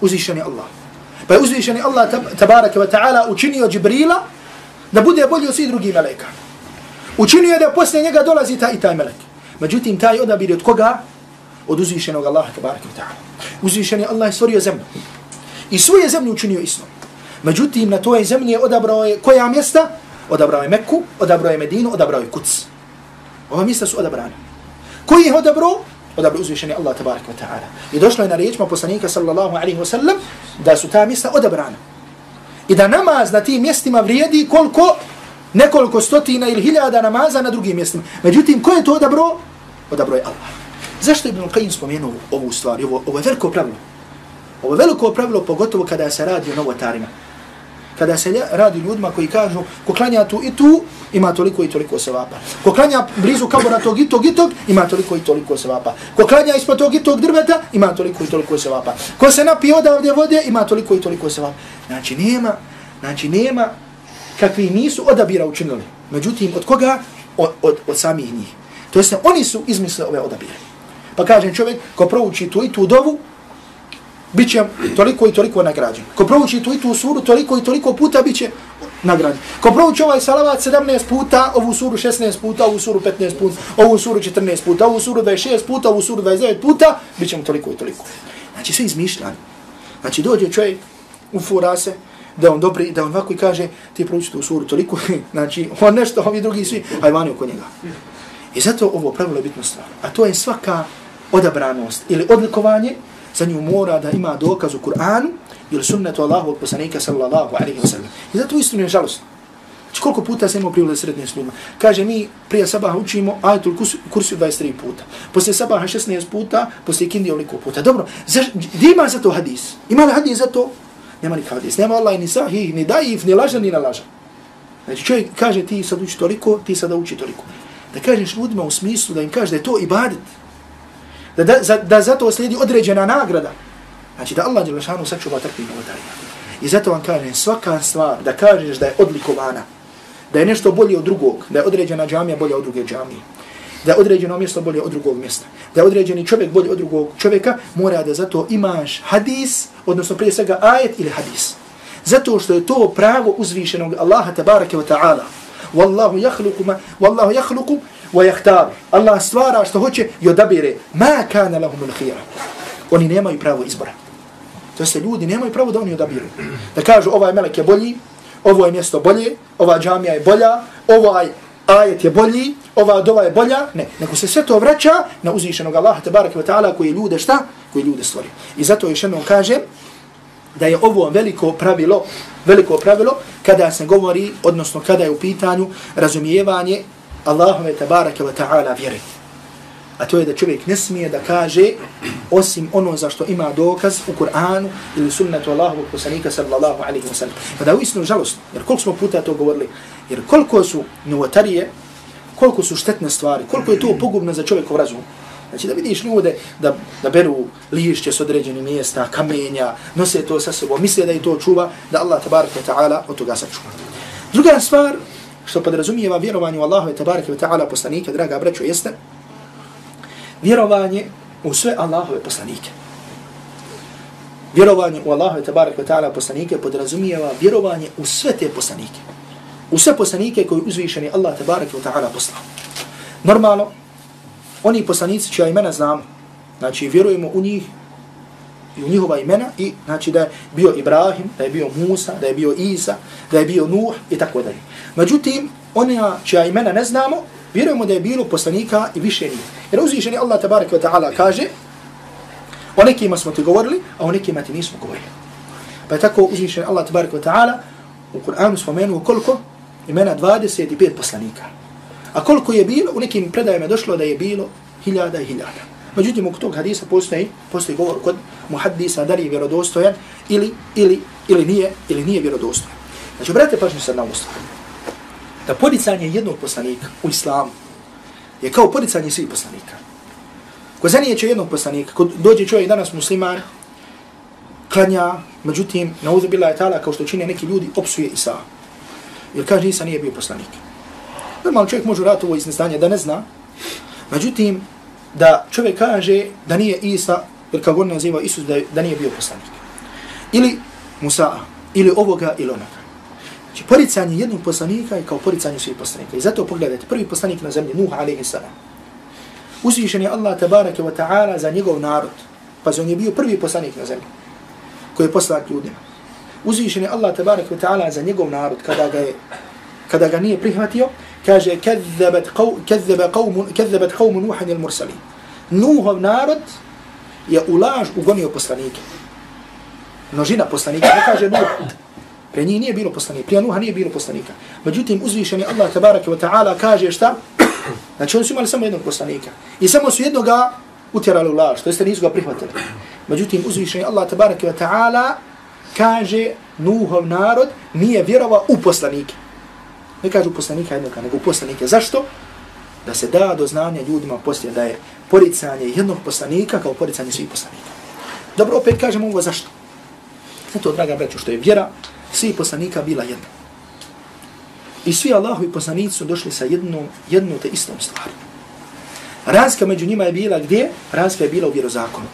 Uzvišeni Allah. Pa je uzvišeni Allah tabarak ve ta'ala učinio Džibrila da bude bolji od svih drugih meleka. Učinio je da posle njega dolazi taj i taj melek. Međutim, taj odabir od koga? Od uzvišenog Allaha tabarak ve ta'ala. Uzvišeni Allah stvorio zemlju. I svoje zemlju učinio istom. Međutim, na toj zemlji je odabrao je koja mjesta? Odabrao je Meku, odabrao je Medinu, odabrao je Kuc. Ova mjesta su odabrane. Koji je odabrao? Odabrao uzvišeni Allah tabarak wa ta'ala. I došlo je na riječima poslanika sallallahu alaihi wa sallam da su ta mjesta odabrana. I da namaz na tim mjestima vrijedi koliko? Nekoliko stotina ili hiljada namaza na drugim mjestima. Međutim, ko je to odabro? Odabro je Allah. Zašto je Ibn Qayyim spomenuo ovu stvar? Ovo, ovo je veliko pravilo. Ovo je veliko pravilo, pogotovo kada se radi o novotarima. Kada se radi ljudima koji kažu, ko klanja tu i tu, ima toliko i toliko sevapa. Ko klanja blizu kabora tog i tog i tog, ima toliko i toliko sevapa. Ko klanja ispod tog i tog drveta, ima toliko i toliko sevapa. Ko se napije odavde vode, ima toliko i toliko sevapa. Znači nema, znači nema kakvi nisu odabira učinili. Međutim, od koga? Od, od, od samih njih. To jest, oni su izmislili ove odabire. Pa kažem čovjek, ko prouči tu i tu dovu, bit će toliko i toliko nagrađen. Ko prouči tu i tu suru, toliko i toliko puta bit će nagrađen. Ko prouči ovaj salavat 17 puta, ovu suru 16 puta, ovu suru 15 puta, ovu suru 14 puta, ovu suru 26 puta, ovu suru 29 puta, bit će mu toliko i toliko. Znači sve izmišljanje. Znači dođe čovjek, ufura se, da on dobri, da on ovako i kaže, ti prouči tu suru toliko, znači on nešto, ovi drugi svi, ajvani oko njega. I zato ovo pravilo je bitno stvar. A to je svaka odabranost ili odlikovanje za nju mora da ima dokaz u Kur'anu ili sunnetu Allahu od poslanika sallallahu alaihi wa sallam. I zato istinu je žalostno. Znači koliko puta se imamo privode srednje s ljudima. Kaže mi prije sabaha učimo ajetul kursiju 23 puta. Poslije sabaha 16 puta, poslije kindije oliko puta. Dobro, gdje ima za to hadis? Ima li hadis za to? Nema nikakav hadis. Nema Allah ni sahih, ni daif, ni lažan, ni nalažan. Znači čovjek kaže ti sad uči toliko, ti sada uči toliko. Da kažeš ljudima u smislu da im kaže da je to ibadet da, da, za, da zato slijedi određena nagrada. Znači da Allah Đelešanu sačuva takvim novotarija. I zato vam kažem, svaka stvar da kažeš da je odlikovana, da je nešto bolje od drugog, da je određena džamija bolje od druge džamije, da je određeno mjesto bolje od drugog mjesta, da je određeni čovjek bolje od drugog čovjeka, mora da zato imaš hadis, odnosno prije svega ajet ili hadis. Zato što je to pravo uzvišenog Allaha tabaraka wa ta'ala. Wallahu yakhluqu ma wallahu yakhluqu wa yahtar. Allah stvara što hoće i odabire. Ma kana lahum al-khiyara. Oni nemaju pravo izbora. To jest ljudi nemaju pravo da oni odabiru. Da kažu ovaj melek je bolji, ovo je mjesto bolje, ova džamija je bolja, ovaj ajet je bolji, ova dova je bolja. Ne, nego se sve to vraća na uzvišenog Allaha tabaraka wa ta'ala koji ljude šta? Koji ljude stvorio. I zato još jednom kažem da je ovo veliko pravilo, veliko pravilo kada se govori, odnosno kada je u pitanju razumijevanje Allahove tabaraka wa ta'ala vjeri. a to je da čovjek ne smije da kaže osim ono za što ima dokaz u Kur'anu ili sunnetu Allahovog poslanika sallallahu alaihi wa sallam. Pa da je uistinu žalostno, jer koliko smo puta to govorili, jer koliko su novotarije, koliko su štetne stvari, koliko je to pogubno za čovjekov razum. Znači da vidiš ljude da, da beru lišće s određenih mjesta, kamenja, nose to sa sobom, misle da je to čuva, da Allah tabaraka ta'ala od toga sačuva. Druga stvar, što podrazumijeva vjerovanje u Allahove tabaraka ta'ala poslanike, draga braćo, jeste vjerovanje u sve Allahove poslanike. Vjerovanje u Allahove tabaraka ta'ala poslanike podrazumijeva vjerovanje u sve te poslanike. U sve poslanike koji uzvišeni Allah tabaraka ta'ala poslao. Normalno, oni poslanici čija imena znamo, znači vjerujemo u njih i u njihova imena i znači da je bio Ibrahim, da je bio Musa, da je bio Isa, da je bio Nuh i tako dalje. Međutim, oni čija imena ne znamo, vjerujemo da je bilo poslanika i više njih. Jer uzvišeni Allah tabaraka wa ta'ala kaže o nekima smo ti govorili, a o nekima ti nismo govorili. Pa je tako uzvišeni Allah tabaraka wa ta'ala u Kur'anu spomenuo koliko? Imena 25 poslanika. A koliko je bilo, u nekim predajama došlo da je bilo hiljada i hiljada. Međutim, u tog hadisa postoji, postoji govor kod muhaddisa da li je vjerodostojan ili, ili, ili, nije, ili nije vjerodostojan. Znači, brate, pažnju sad na ovu stvar. Da podicanje jednog poslanika u islamu je kao podicanje svih poslanika. Ko zanijeće jednog poslanika, ko dođe čovjek danas musliman, klanja, međutim, na uzu bila je tala, kao što čine neki ljudi, opsuje Isa. Jer kaže, Isa nije bio poslanik. Normalno čovjek može raditi ovo iz neznanja da ne zna, međutim, da čovjek kaže da nije Isa, jer kako on naziva Isus, da, da nije bio poslanik. Ili Musa, ili ovoga, ili onoga. Znači, poricanje jednog poslanika je kao poricanje svih poslanika. I zato pogledajte, prvi poslanik na zemlji, Nuh a.s. Uzvišen je Allah tabaraka wa ta'ala za njegov narod. Pa on je bio prvi poslanik na zemlji koji je poslan ljudima. Uzvišen je Allah tabaraka wa ta'ala za njegov narod kada ga, je, kada ga nije prihvatio, kaže kazzabat qawmun kezzebet qawmun nuhan il mursali. nuhov narod je u laž ugonio poslanike. Množina poslanika. Ne kaže nuh. Pre njih nije bilo poslanika. Prije nuha nije bilo poslanika. Međutim uzvišeni Allah tabaraka wa ta'ala kaže šta? Znači oni su imali samo jednog poslanika. I samo su jednoga utjerali u laž to jeste nisu ga prihvatili. Međutim uzvišeni Allah tabaraka wa ta'ala kaže nuhov narod nije vjerovao u poslanike. Ne kažu poslanika jednog, nego poslanike. Zašto? Da se da do znanja ljudima poslije da je poricanje jednog poslanika kao poricanje svih poslanika. Dobro, opet kažemo ovo zašto? Zato, draga braću, što je vjera svih poslanika bila jedna. I svi Allahovi poslanici su došli sa jednom, jednom te istom stvari. Razka među njima je bila gdje? Razka je bila u vjerozakonu.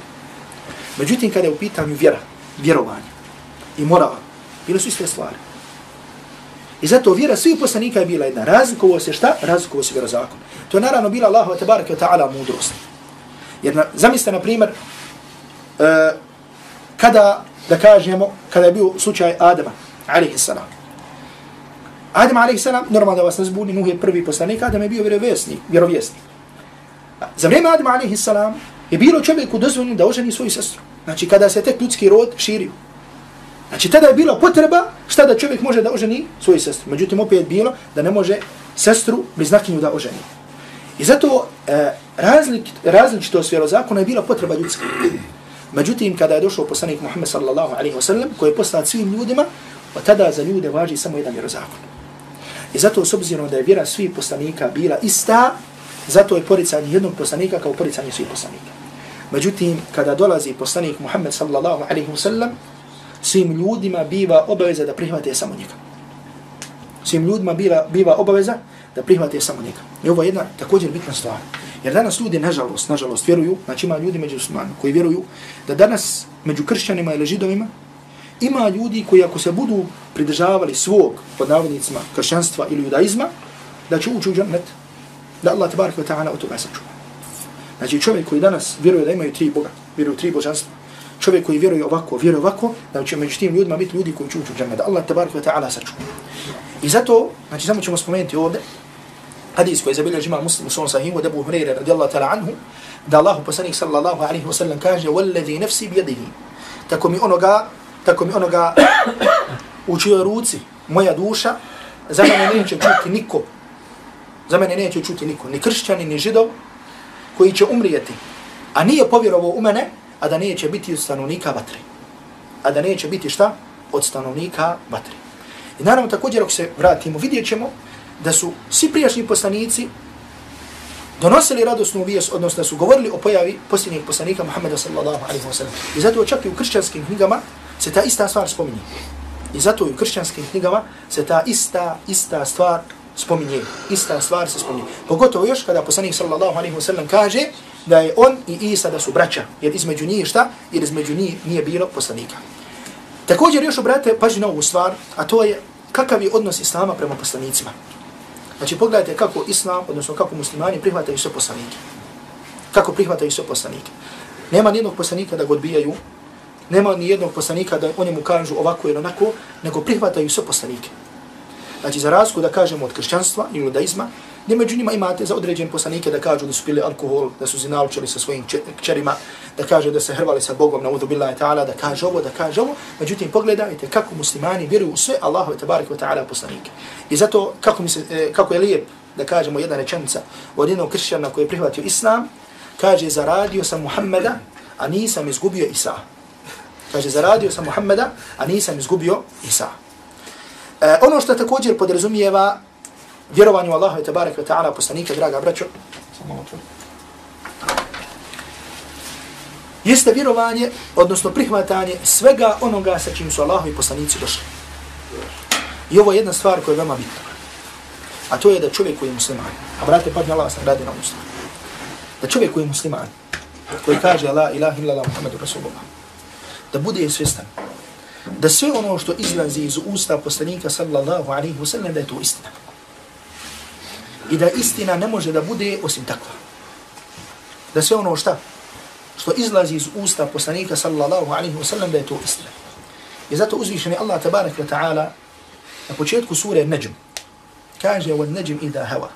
Međutim, kada je u pitanju vjera, vjerovanje i moral, bilo su iste stvari. I zato vjera svih poslanika je bila jedna. Razlikovo se šta? Razlikovo se vjerozakon. To je naravno bila Allahu tabaraka barake ta'ala mudrost. Jer na, zamislite, na primjer, uh, kada, da kažemo, kada je bio slučaj Adama, alaihi salam. Adem alaihi salam, normalno da vas ne zbuni, Nuh je prvi poslanik, Adam je bio vjerovjesnik. vjerovjesnik. Za vrijeme Adama, alaihi salam, je bilo čovjeku dozvoljeno da oženi svoju sestru. Znači, kada se tek ljudski rod širio. Znači tada je bila potreba šta da čovjek može da oženi svoju sestru. Međutim, opet bilo da ne može sestru bez znakinju da oženi. I zato e, razlik, različito svjelo zakona je bila potreba ljudska. Međutim, kada je došao poslanik Muhammed sallallahu alaihi wasallam, koji je poslan svim ljudima, od tada za ljude važi samo jedan vjerozakon. I zato, s obzirom da je vjera svih poslanika bila ista, zato je poricanje jednog poslanika kao poricanje svih poslanika. Međutim, kada dolazi poslanik Muhammed sallallahu alaihi wasallam, svim ljudima biva obaveza da prihvate samo njega. Svim ljudima biva, biva obaveza da prihvate samo njega. I ovo je jedna također bitna stvar. Jer danas ljudi, nažalost, nažalost, vjeruju, znači ima ljudi među usmanu koji vjeruju da danas među kršćanima ili židovima ima ljudi koji ako se budu pridržavali svog, pod navodnicima, kršćanstva ili judaizma, da će ući u džanet, da Allah tabarak wa ta'ala od toga sačuva. Znači čovjek koji danas vjeruje da imaju tri Boga, vjeruju tri božanstva, čovjek koji vjeruje ovako, vjeruje ovako, da će među tim ljudima biti ljudi koji će ući u džanet. Allah tabarak wa ta'ala saču. I zato, znači samo ćemo spomenuti ovdje, hadis koji je zabilježi ima muslim u svom sahimu, da bu Hureyre radijallahu ta'ala anhu, da Allahu poslanik sallallahu alaihi wa sallam kaže, وَالَّذِي نَفْسِ بِيَدِهِ Tako mi onoga, tako mi onoga u čijoj ruci, moja duša, za mene neće čuti niko, za mene neće čuti niko, ni kršćani, ni židov, koji će umrijeti, a nije povjerovao u mene, a da neće biti od stanovnika vatre. A da neće biti šta? Od stanovnika vatre. I naravno također ako se vratimo, vidjet ćemo da su svi prijašnji poslanici donosili radosnu vijest, odnosno da su govorili o pojavi posljednjeg poslanika Muhammeda sallallahu alaihi wa sallam. I zato čak i u kršćanskim knjigama se ta ista stvar spominje. I zato i u kršćanskim knjigama se ta ista, ista stvar spominje. Ista stvar se spominje. Pogotovo još kada poslanik sallallahu alaihi wa sallam kaže da je on i Isa da su braća. Jer između njih šta? Jer između njih nije bilo poslanika. Također još obratite pažnju na ovu stvar, a to je kakav je odnos Islama prema poslanicima. Znači pogledajte kako Islam, odnosno kako muslimani prihvataju sve poslanike. Kako prihvataju sve poslanike. Nema nijednog poslanika da ga odbijaju, nema ni jednog poslanika da o njemu kažu ovako ili onako, nego prihvataju sve poslanike. Znači za razliku da kažemo od kršćanstva ili judaizma, gdje među njima imate za određen poslanike da kažu da su pili alkohol, da su zinalčili sa svojim kćerima, da kaže da se hrvali sa Bogom na udu billahi ta'ala, da kaže ovo, da kaže ovo. Međutim, pogledajte kako muslimani vjeruju u sve Allahove i wa ta'ala poslanike. I zato kako, mi se, e, kako je lijep da kažemo jedna rečenica od jednog kršćana koji je prihvatio Islam, kaže zaradio sam Muhammeda, a nisam izgubio Isa. Kaže zaradio sam Muhammeda, a nisam izgubio Isa. E, ono što također podrazumijeva vjerovanju Allaha i tabaraka wa ta'ala poslanika, draga braćo, jeste vjerovanje, odnosno prihvatanje svega onoga sa čim su Allahu i poslanici došli. I ovo je jedna stvar koja je veoma bitna. A to je da čovjek koji je musliman, a brate, pa Allah sam radi na muslim, da čovjek koji je musliman, koji kaže La ilaha illallah Muhammedu Rasulullah, da bude svjestan, da sve ono što izlazi iz usta poslanika sallallahu alaihi wa sallam, da je to istina i da istina ne može da bude osim takva. Da sve ono šta? Što izlazi iz usta poslanika sallallahu alaihi wa sallam da je to istina. I zato uzvišen je Allah tabarak wa ta'ala na početku sure Najm. Kaže wa Najm ida hawa.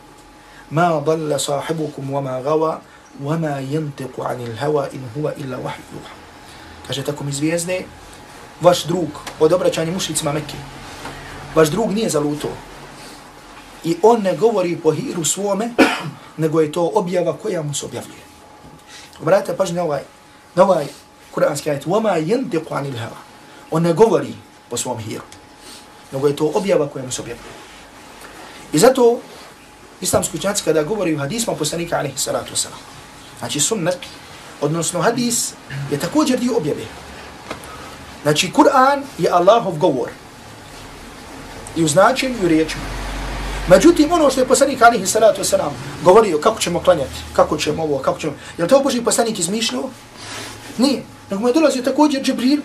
Ma dalla sahibukum wa ma gawa wa ma yantiqu anil hawa in huwa illa wahyu. Kaže tako mi zvijezde, vaš drug od obraćanja mušicima Mekke, vaš drug nije zaluto, I on ne govori po hiru svome, nego je to objava koja mu se objavljuje. Obratite pažnje na ovaj, na ovaj kuranski ajit. وَمَا يَنْتِقُ عَنِ الْهَوَا On ne govori po svom hiru, nego je to objava koja mu se objavljuje. I zato islamski učenjaci kada govori u hadisma poslanika alaihi salatu wasalam, znači sunnet, odnosno hadis, je također dio objave. Znači, Kur'an je Allahov govor. I u značenju i u riječima. Međutim, ono što je poslanik alihi salatu wasalam govorio kako ćemo klanjati, kako ćemo ovo, kako ćemo... Je li to Boži poslanik izmišljao? Nije. Nego mu je dolazio također Džibril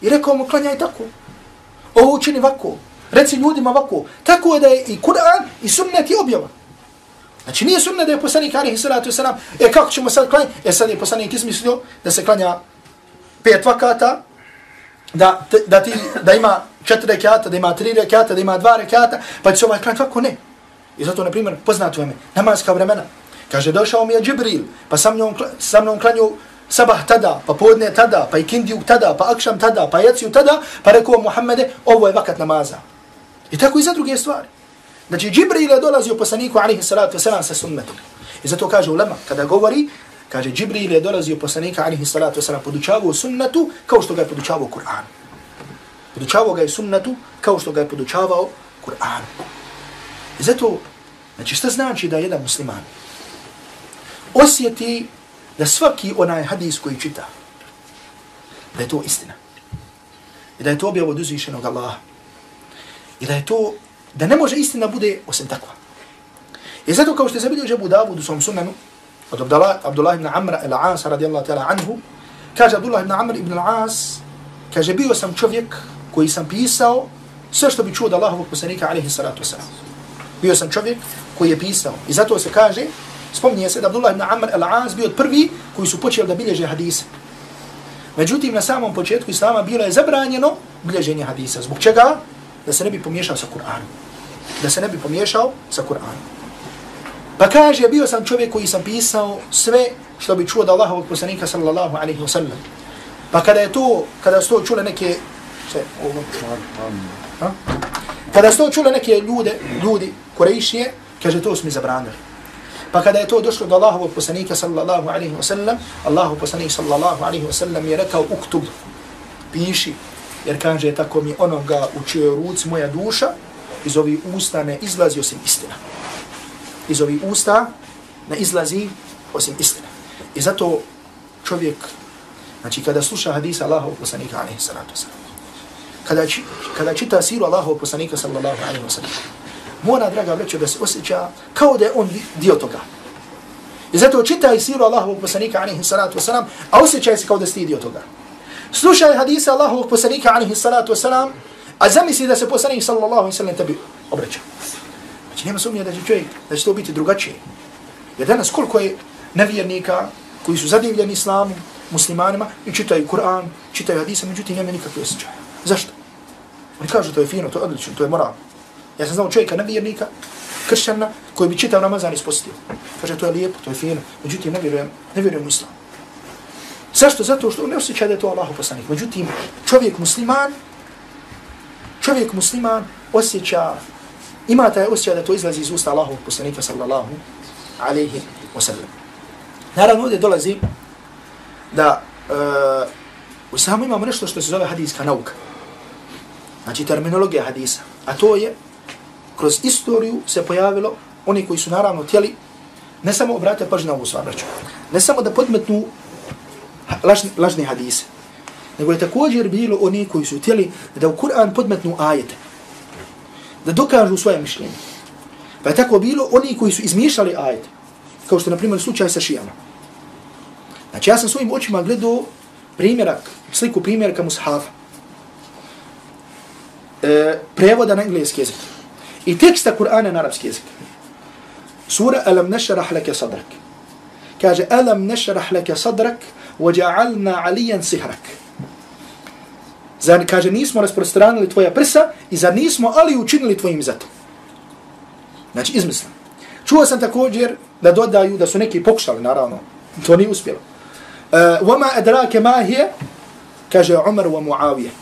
i rekao mu klanjaj tako. Ovo učini ovako. Reci ljudima ovako. Tako je da je i Kur'an i sunnet i objava. Znači nije sunnet da je poslanik alihi salatu wasalam e kako ćemo sad klanjati? E sad je poslanik izmislio da se klanja pet vakata, da, da, ti, da ima četiri rekata, da ima tri rekata, da ima dva rekata, pa će se ovaj klanjati ne. I zato, na primjer, poznato vam je, namazka vremena. Kaže, došao mi je Džibril, pa sa mnom, sa mnom klanju sabah tada, pa podne tada, pa ikindiju tada, pa akšam tada, pa jaciju tada, pa rekao Muhammede, ovo je vakat namaza. I tako i za druge stvari. Znači, Džibril je dolazio poslaniku, alihi salatu wasalam, sa sunnetom. I zato kaže ulema, kada govori, kaže, Džibril je dolazio poslanika, alihi salatu wasalam, podučavao sunnetu, kao što ga je podučavao Kur'an. Podučavao ga je sunnetu kao što ga je podučavao Kur'an. I zato, znači šta znači da jedan musliman osjeti da svaki onaj hadis koji čita, da je to istina. I da je to objavo od uzvišenog Allaha. I da je to, da ne može istina bude osim takva. I zato kao što je zabilio Žebu Davud u svom sunanu, od Abdullah, Abdullah ibn Amra il-As radijallahu ta'ala anhu, kaže Abdullah ibn Amr ibn al-As, kaže bio sam čovjek koji sam pisao sve što bi čuo od Allahovog poslanika alaihi salatu wasalam. Bio sam čovjek koji je pisao. I zato se kaže, spominje se da Abdullah ibn Amr al-Az bio od prvi koji su počeli da bilježe hadise. Međutim, na samom početku Islama bilo je zabranjeno bilježenje hadisa. Zbog čega? Da se ne bi pomiješao sa Kur'anom. Da se ne bi pomiješao sa Kur'anom. Pa kaže, bio sam čovjek koji sam pisao sve što bi čuo od Allahovog poslanika sallallahu alaihi wa sallam. Pa kada je to, kada su to čule neke se ovom članu. Kada su to čule neke ljude, ljudi, korejšije, kaže, to smo zabranili. Pa kada je to došlo do Allahovog poslanika sallallahu alaihi wa sallam, Allahov poslanik sallallahu alaihi wa sallam je rekao uktub, piši, jer kaže tako mi onoga u čijoj ruci moja duša, iz ovih usta ne izlazi osim istina. Iz ovih usta ne izlazi osim istina. I zato čovjek, znači kada sluša hadisa Allahov poslanika alaihi salatu sallam, kada, či, kada čita siru Allahov poslanika sallallahu alaihi wa sallam, mora, draga vrećo, da se osjeća kao da je on dio toga. I zato čitaj siru Allahovog poslanika, alaihi salatu wasalam, a osjećaj se kao da ste dio toga. Slušaj hadisa Allahovog poslanika, alaihi salatu wasalam, a zamisli da se poslanik sallallahu alaihi sallam tebi obraća. Znači nema sumnje da će čovjek, da će to biti drugačije. Jer danas koliko je nevjernika koji su zadivljeni islamu, muslimanima, i čitaju Kur'an, čitaju hadisa, međutim nema nikakve osjećaje. Zašto? Oni kažu to je fino, to je odlično, to je moral. Ja sam znao čovjeka nevjernika, kršćana, koji bi čitav Ramazan ispostio. Kaže, to je lijepo, to je fino. Međutim, ne vjerujem, ne vjerujem u islam. Zašto? Zato što ne osjeća da je to Allah poslanik. Međutim, čovjek musliman, čovjek musliman osjeća, ima taj osjeća da to izlazi iz usta Allahovog poslanika, sallallahu alaihi wa sallam. Naravno, ovdje dolazi da uh, u islamu imamo nešto što se zove hadijska nauka. Znači, terminologija hadisa. A to je kroz istoriju se pojavilo oni koji su naravno tijeli ne samo obrate pažnju na ovu svabraću, ne samo da podmetnu lažni, lažni hadise, nego je također bilo oni koji su tijeli da u Kur'an podmetnu ajete, da dokažu svoje mišljenje. Pa je tako bilo oni koji su izmišljali ajete, kao što je na primjer slučaj sa šijama. Znači ja sam svojim očima gledao primjerak, sliku primjerka mushafa, e, prevoda na engleski jezik i teksta Kur'ana na arapski jezik. Sura Alam nešarah leke sadrak. Kaže, Alam nešarah leke sadrak, وَجَعَلْنَا عَلِيًا سِهْرَك. Zar, kaže, nismo rasprostranili tvoja prsa i zar nismo ali učinili tvojim zato. Znači, izmislim. Čuo sam također da dodaju da su neki pokušali, naravno, to nije uspjelo. Uh, وَمَا أَدْرَاكَ مَا هِيَ Kaže, Umar wa Muawiyah.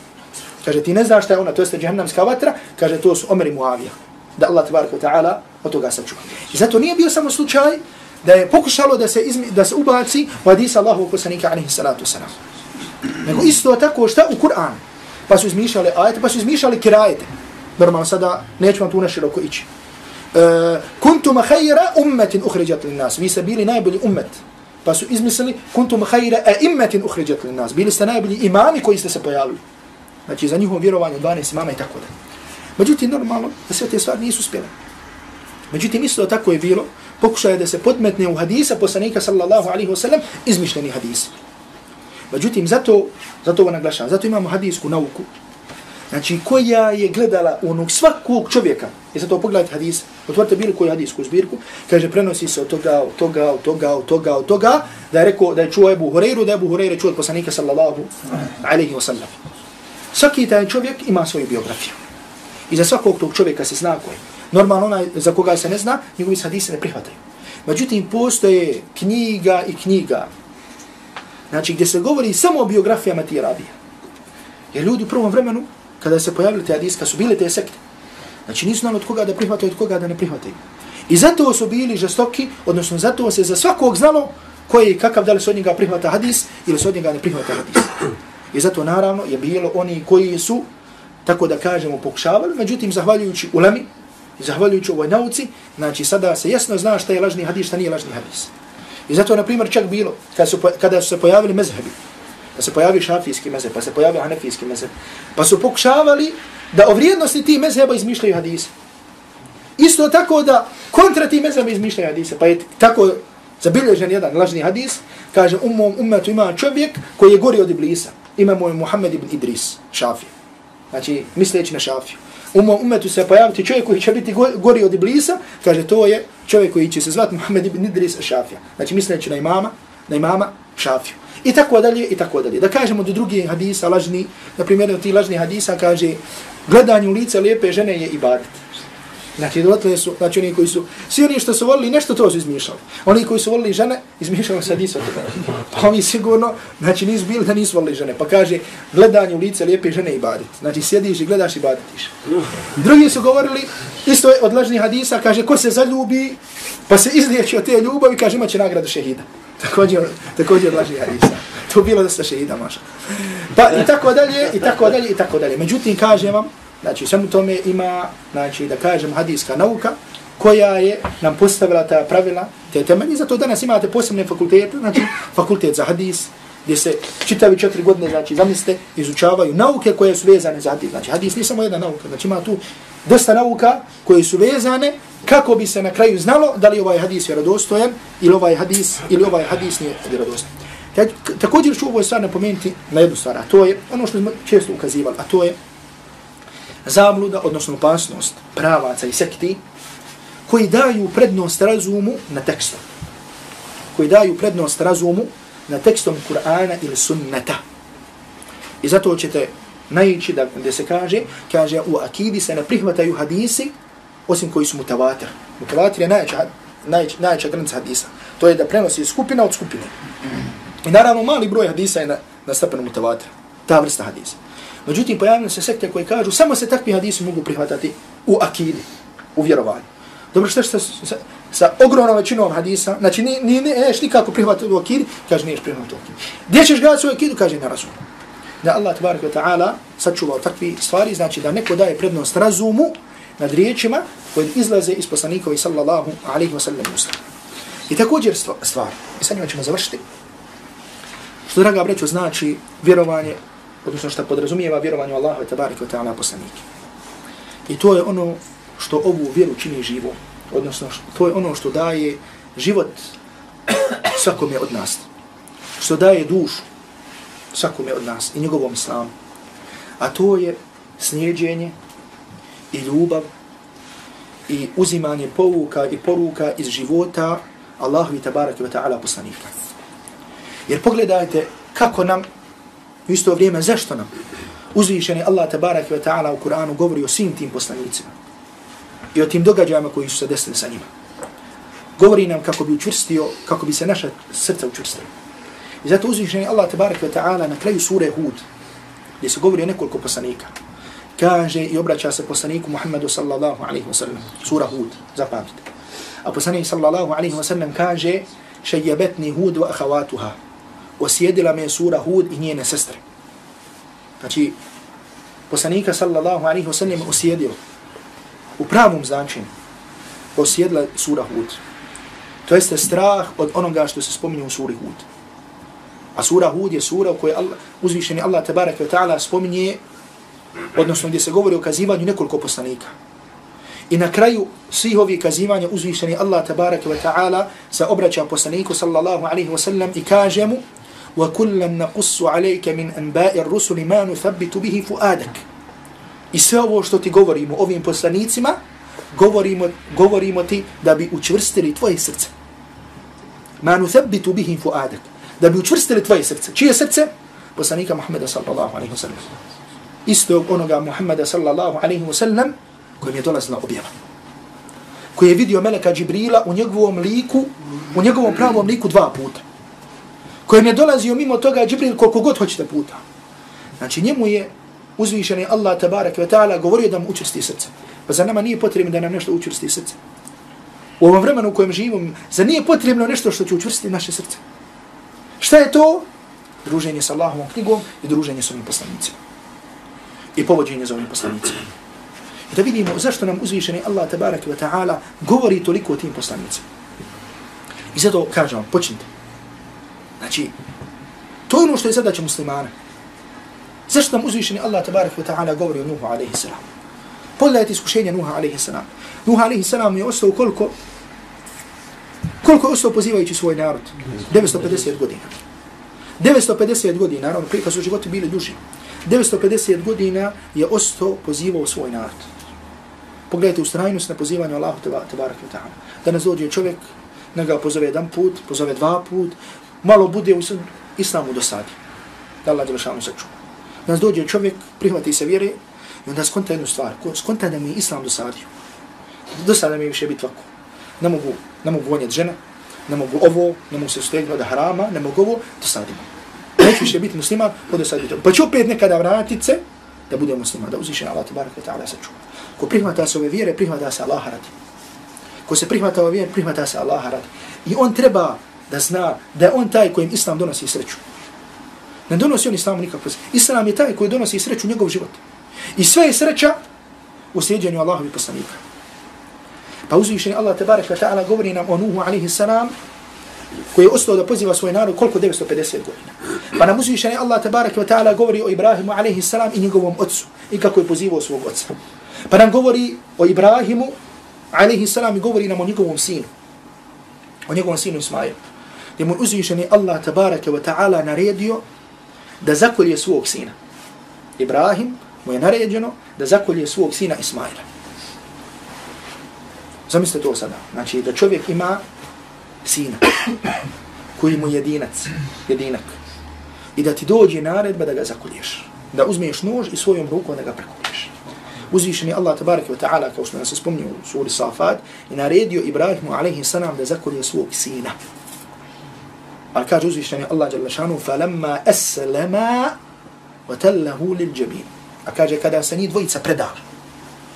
Kaže, ti ne znaš šta je ona, to jeste džahannamska vatra, kaže, to su Omer i Muavija. Da Allah tabaraka ta'ala od toga sačuva. I zato nije bio samo slučaj da je pokušalo da se, izmi, da se ubaci u hadisa Allahu poslanika alaihi salatu salam. Nego isto tako šta u Kur'an. Pa su izmišljali ajete, pa su izmišljali kirajete. Normalno sada nećemo tu naširoko ići. Uh, kuntum khayra ummatin ukhrijat lin nas. Vi ste bili najbolji ummet. Pa su izmislili kuntum khayra a'immatin ukhrijat lin nas. Bili ste najbolji imami koji ste se pojavili. Znači za njihovo vjerovanje 12 imama i tako da. Međutim, normalno da sve te stvari nisu uspjele. Međutim, isto tako je bilo, pokušaje da se podmetne u hadisa poslanika sallallahu alaihi wasallam izmišljeni hadisi. Međutim, zato, zato ovo naglašavam, zato imamo hadisku nauku, znači koja je gledala onog svakog čovjeka, i zato pogledajte hadis, otvorite bilo koju hadisku zbirku, kaže, prenosi se od toga, od toga, od toga, od toga, od toga, da je rekao, da je čuo Ebu Hureyru, da je Ebu Hureyre čuo od poslanika sallallahu alaihi wasallam. Svaki taj čovjek ima svoju biografiju. I za svakog tog čovjeka se zna koji. Normalno onaj za koga se ne zna, njegovi hadise ne prihvataju. Međutim, postoje knjiga i knjiga. Znači, gdje se govori samo o biografijama tih rabija. Jer ljudi u prvom vremenu, kada se pojavili te hadiske, su bile te sekte. Znači, nisu znali od koga da prihvataju, od koga da ne prihvataju. I zato su bili žestoki, odnosno zato se za svakog znalo koji kakav da li se od njega prihvata hadis ili se od njega ne prihvata hadis. I zato naravno je bilo oni koji su, tako da kažemo, pokušavali, međutim, zahvaljujući ulemi, zahvaljujući ovoj nauci, znači sada se jasno zna šta je lažni hadis, šta nije lažni hadis. I zato, na primjer, čak bilo, kada su, kada su se pojavili mezhebi, pa se pojavi šafijski mezheb, pa se pojavi hanefijski mezheb, pa su pokušavali da o vrijednosti ti mezheba izmišljaju hadise. Isto tako da kontra ti mezheba izmišljaju hadise, pa je tako zabilježen jedan lažni hadis, kaže, u mom umetu ima čovjek koji je gori od iblisa imamo je Muhammed ibn Idris, Šafi. Znači, misleći na Šafiju. U mom umetu se pojaviti čovjek koji će biti gori od Iblisa, kaže, to je čovjek koji će se zvati Muhammed ibn Idris, Šafija. Znači, misleći na imama, na imama Šafiju. I tako dalje, i tako dalje. Da kažemo do drugih hadisa, lažni, na primjer, ti lažni hadisa kaže, gledanje u lice lijepe žene je ibadet. Znači, dotle su, znači oni koji su, svi oni što su volili, nešto to su izmišljali. Oni koji su volili žene, izmišljali sad iso. Pa oni sigurno, znači nisu bili da nisu volili žene. Pa kaže, gledanje u lice lijepe žene i badit. Znači, sjediš i gledaš i baditiš. Drugi su govorili, isto je od lažnih hadisa, kaže, ko se zaljubi, pa se izliječi od te ljubavi, kaže, imaće nagradu šehida. Također, također od lažnih hadisa. To bilo da se šehida, maša. Pa i tako dalje, i tako dalje, i tako dalje. Međutim, kažem vam, Znači, svemu tome ima, znači, da kažem, hadijska nauka, koja je nam postavila ta pravila, te temelji, zato danas imate posebne fakultete, znači, fakultet za hadis, gdje se čitavi četiri godine, znači, zamislite, izučavaju nauke koje su vezane za hadis. Znači, hadis nije samo jedna nauka, znači, ima tu dosta nauka koje su vezane kako bi se na kraju znalo da li ovaj hadis vjerodostojan ili ovaj hadis, ili ovaj hadis nije vjerodostojan. Također ću ovo stvar napomenuti na jednu stvar, a to je ono što smo često ukazivali, a to je zabluda, odnosno opasnost pravaca i sekti, koji daju prednost razumu na tekstom. Koji daju prednost razumu na tekstom Kur'ana ili sunnata. I zato ćete najići da gdje se kaže, kaže u akidi se ne prihvataju hadisi osim koji su mutavatir. Mutavatir je najjača, najjača, najjača granica hadisa. To je da prenosi skupina od skupine. I naravno mali broj hadisa je na, na stepenu mutavatir. Ta vrsta hadisa. Međutim, pojavljaju se sekte koji kažu samo se takvi hadisi mogu prihvatati u akidi, u vjerovanju. Dobro, što ste sa, sa ogromnom većinom hadisa, znači ni, ni, ne, neš nikako prihvatati u akidi, kaže niješ prihvatati u akidi. Gdje ćeš gledati u akidu, kaže ne razum. Da Allah, tabarik wa ta'ala, sačuvao takvi stvari, znači da neko daje prednost razumu nad riječima koje izlaze iz poslanikovi sallallahu alaihi wa sallam usta. I također stvar, i sad njima ćemo završiti, što, draga breću, znači vjerovanje odnosno što podrazumijeva vjerovanje u Allahu te bareke taala poslanike. I to je ono što ovu vjeru čini živo, odnosno to je ono što daje život svakome od nas. Što daje dušu svakome od nas i njegovom islamu. A to je snijeđenje i ljubav i uzimanje povuka i poruka iz života Allahu i tabaraka wa ta'ala poslanika. Jer pogledajte kako nam U isto vrijeme, zašto nam? Uzvišeni Allah tabarak wa ta'ala u Kur'anu govori o svim tim poslanicima i o tim događajima koji su se desili sa njima. Govori nam kako bi učvrstio, kako bi se naša srca učvrstila. I zato uzvišeni Allah tabarak wa ta'ala na kraju sure Hud, gdje se govori o nekoliko poslanika, kaže i obraća se poslaniku Muhammedu sallallahu alaihi wa sallam, sura Hud, zapamtite. A poslanik sallallahu alaihi wa sallam kaže, šajjabetni Hud wa ahavatuha, osjedila me sura Hud i njene sestre. Znači, poslanika sallallahu alaihi wa sallam osjedio u pravom značenju osjedila sura Hud. To jeste strah od onoga što se spominje u suri Hud. A sura Hud je sura u kojoj Allah, uzvišeni Allah tabarak wa ta'ala spominje, odnosno gdje se govori o kazivanju nekoliko poslanika. I na kraju svih ovih kazivanja uzvišeni Allah tabarak wa ta'ala se obraća poslaniku sallallahu alaihi wa sallam i kaže mu وكلا نقص عليك من انباء الرسل ما نثبت به فؤادك I sve ovo što ti govorimo ovim poslanicima, govorimo, govorimo ti da bi učvrstili tvoje srce. Ma nuthabbitu bihim fuadak. Da bi učvrstili tvoje srce. Čije srce? Poslanika Muhammeda sallallahu alaihi wa sallam. Isto onoga Muhammeda sallallahu alaihi wa sallam kojim je dolazila objava. Koji je vidio Meleka Džibrila u njegovom liku, u njegovom pravom liku dva puta kojem je dolazio mimo toga Džibril koliko god hoćete puta. Znači njemu je uzvišeni Allah tabarak ve ta'ala govorio da mu učvrsti srce. Pa za nama nije potrebno da nam nešto učvrsti srce. U ovom vremenu u kojem živimo, za nije potrebno nešto što će učvrstiti naše srce. Šta je to? Druženje sa Allahovom knjigom i druženje sa ovim poslanicima. I povođenje za ovim poslanicima. I da vidimo zašto nam uzvišeni Allah tabarak ve ta'ala govori toliko o tim poslanicima. I zato kažem, počnite. Znači, to je ono što je zadaća muslimana. Zašto nam uzvišeni Allah tabarik wa ta'ala govori o Nuhu alaihi salam? Pogledajte iskušenje Nuha alaihi salam. Nuha alaihi salam je ostao koliko? Koliko je ostao pozivajući svoj narod? 950 godina. 950 godina, naravno, prije su životi bili duži. 950 godina je ostao pozivao svoj narod. Pogledajte ustrajnost na pozivanju Allahu tabarak wa ta'ala. Danas dođe čovjek, ne ga pozove jedan put, pozove dva put, malo bude u islamu dosadi. Da Allah Đelešanu sačuva. Nas dođe čovjek, prihvati se vjere i onda skonta jednu stvar. Skonta da mi islam dosadio. dosadno mi je više biti ovako. Ne mogu, ne mogu vonjeti žene, ne mogu ovo, ne mogu se stegnuti od harama, ne mogu ovo, dosadimo. Neću više biti musliman, bude sad. Pa ću opet nekada vratit se, da bude musliman, da uzviše Allah te barak ta'ala se. Ko prihvata se ove vjere, prihvata se Allah radi. Ko se prihvata ove vjere, prihvata se Allah radi. I on treba da zna da je on taj kojim Islam donosi sreću. Ne donosi on Islamu nikakvu sreću. Islam je taj koji donosi sreću u njegov život. I sve je sreća u slijedjenju Allahovi poslanika. Pa uzvišeni Allah tabarak wa ta'ala govori nam o Nuhu alaihi salam koji je ostao da poziva svoj narod koliko 950 godina. Pa nam uzvišeni Allah tabarak wa ta'ala govori o Ibrahimu alaihi salam i njegovom otcu i kako je pozivao svog otca. Pa nam govori o Ibrahimu alaihi salam i govori nam o njegovom sinu. O njegovom sinu Ismailu. Gdje mu uzvišeni Allah tabaraka wa ta'ala naredio da zakolje svog sina. Ibrahim mu je naređeno da zakolje svog sina Ismaila. Zamislite to sada. Znači da čovjek ima sina koji mu je jedinac, jedinak. I da ti dođe naredba da ga zakolješ. Da uzmeš nož i svojom rukom da ga prekolješ. Uzvišen je Allah tabaraka wa ta'ala, kao što nam se spomnio u suri Safat, i naredio Ibrahimu alaihi salam da zakolje svog sina. Ali kaže uzvišen je Allah jalla šanu, فَلَمَّا أَسْلَمَا وَتَلَّهُ لِلْجَبِينَ A kaže kada se ni dvojica predala.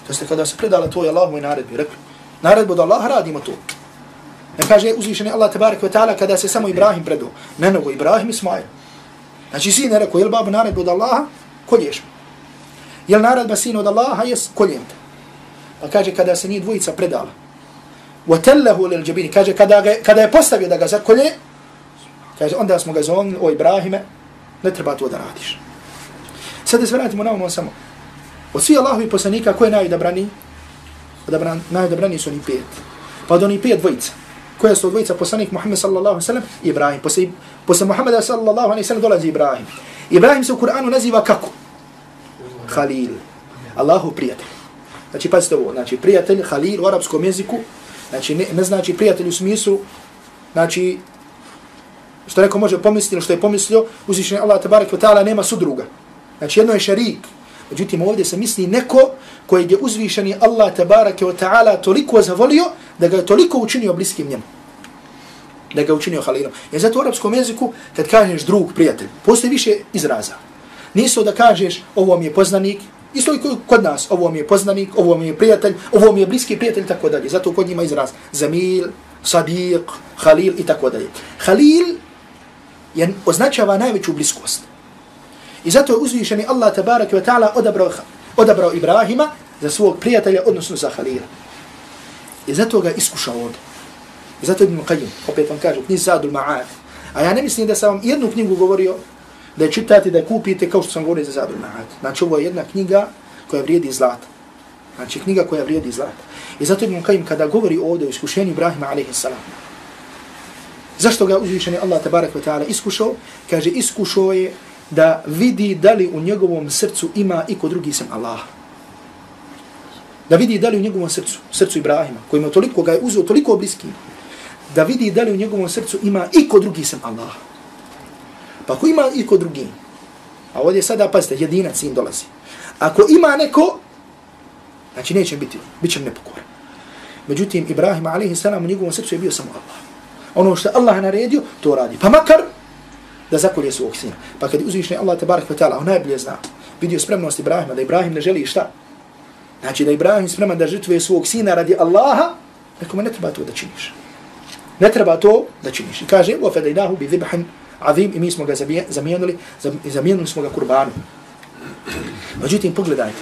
To jeste kada se predala tvoj Allah moj naredbi, rekli. Naredbu da Allah radimo to. Ne kaže uzvišeni Allah tabarak wa ta'ala kada se samo Ibrahim predao. Ne nego Ibrahim Ismail. Znači sin je rekao, jel babu naredbu od Allaha, kolješ me. Jel naredba sin od Allaha, jes, koljem te. Pa kaže kada se ni dvojica predala. Wa tellahu lil jabini. Kaže kada, ga, kada je postavio da ga zakolje, kaže onda smo ga zovnili, o Ibrahime, ne treba to da radiš. Sad da se vratimo na ono samo. Od svih Allahovi poslanika, ko je najodabrani? Odabran, najodabrani su oni pet. Pa od oni pet dvojica. Koja su dvojica poslanik Muhammed sallallahu sallam i Ibrahim. Posle, posle Muhammeda sallallahu alaihi sallam dolazi Ibrahim. Ibrahim se u Kur'anu naziva kako? Khalil. Allahu prijatelj. Znači, pazite ovo. Znači, prijatelj, Khalil u arapskom jeziku. Znači, ne, ne znači prijatelj u smislu. Znači, što neko može pomisliti, što je pomislio, uzvišenje Allah tabarak wa ta'ala nema sudruga. Znači jedno je šarik. Međutim ovdje se misli neko kojeg je uzvišeni Allah tabarak wa ta'ala toliko zavolio da ga je toliko učinio bliskim njemu. Da ga učinio halilom. Jer zato u arapskom jeziku kad kažeš drug, prijatelj, postoji više izraza. Nisu da kažeš ovo mi je poznanik, isto i kod nas, ovo mi je poznanik, ovo mi je prijatelj, ovo mi je bliski prijatelj, tako dalje. Zato kod njima izraz zamil, sadiq, halil i tako dalje. Halil jer označava najveću bliskost. I zato je uzvišeni Allah tabarak wa ta'ala odabrao, odabrao Ibrahima za svog prijatelja, odnosno za Halila. I zato ga iskušao ovdje. I zato Ibn Qayyim, opet vam kažem, knjiz Zadul Ma'ad. A ja ne mislim da sam vam jednu knjigu govorio da je čitati, da je kupite kao što sam govorio za Zadul Ma'ad. Znači ovo je jedna knjiga koja vrijedi zlata. Znači knjiga koja vrijedi zlata. I zato Ibn Qayyim kada govori ovdje o iskušenju Ibrahima a.s. Zašto ga uzvišeni Allah tabarak wa ta'ala iskušao? Kaže, iskušao je da vidi da li u njegovom srcu ima i drugi sem Allah. Da vidi da li u njegovom srcu, srcu Ibrahima, kojima toliko, ga je uzeo toliko bliski, da vidi da li u njegovom srcu ima i drugi sem Allah. Pa ako ima i kod drugi, a ovdje sada, pazite, jedinac im dolazi. Ako ima neko, znači neće biti, bit će nepokoran. Međutim, Ibrahim, alaihi u njegovom srcu je bio samo Allah Ono što Allah naredio, to radi. Pa makar, da zakolje svog sina. Pa kad uzvišni Allah te barak ta'ala, on najbolje zna, vidio spremnost Ibrahima, da Ibrahim ne želi šta? Znači da Ibrahim spreman da žrtvuje svog sina radi Allaha, nekome ne treba to da činiš. Ne treba to da činiš. I kaže, وَفَدَيْنَاهُ بِذِبْحٍ عظim i mi smo ga zamijenili, zamijenili smo ga kurbanu. Međutim, pogledajte.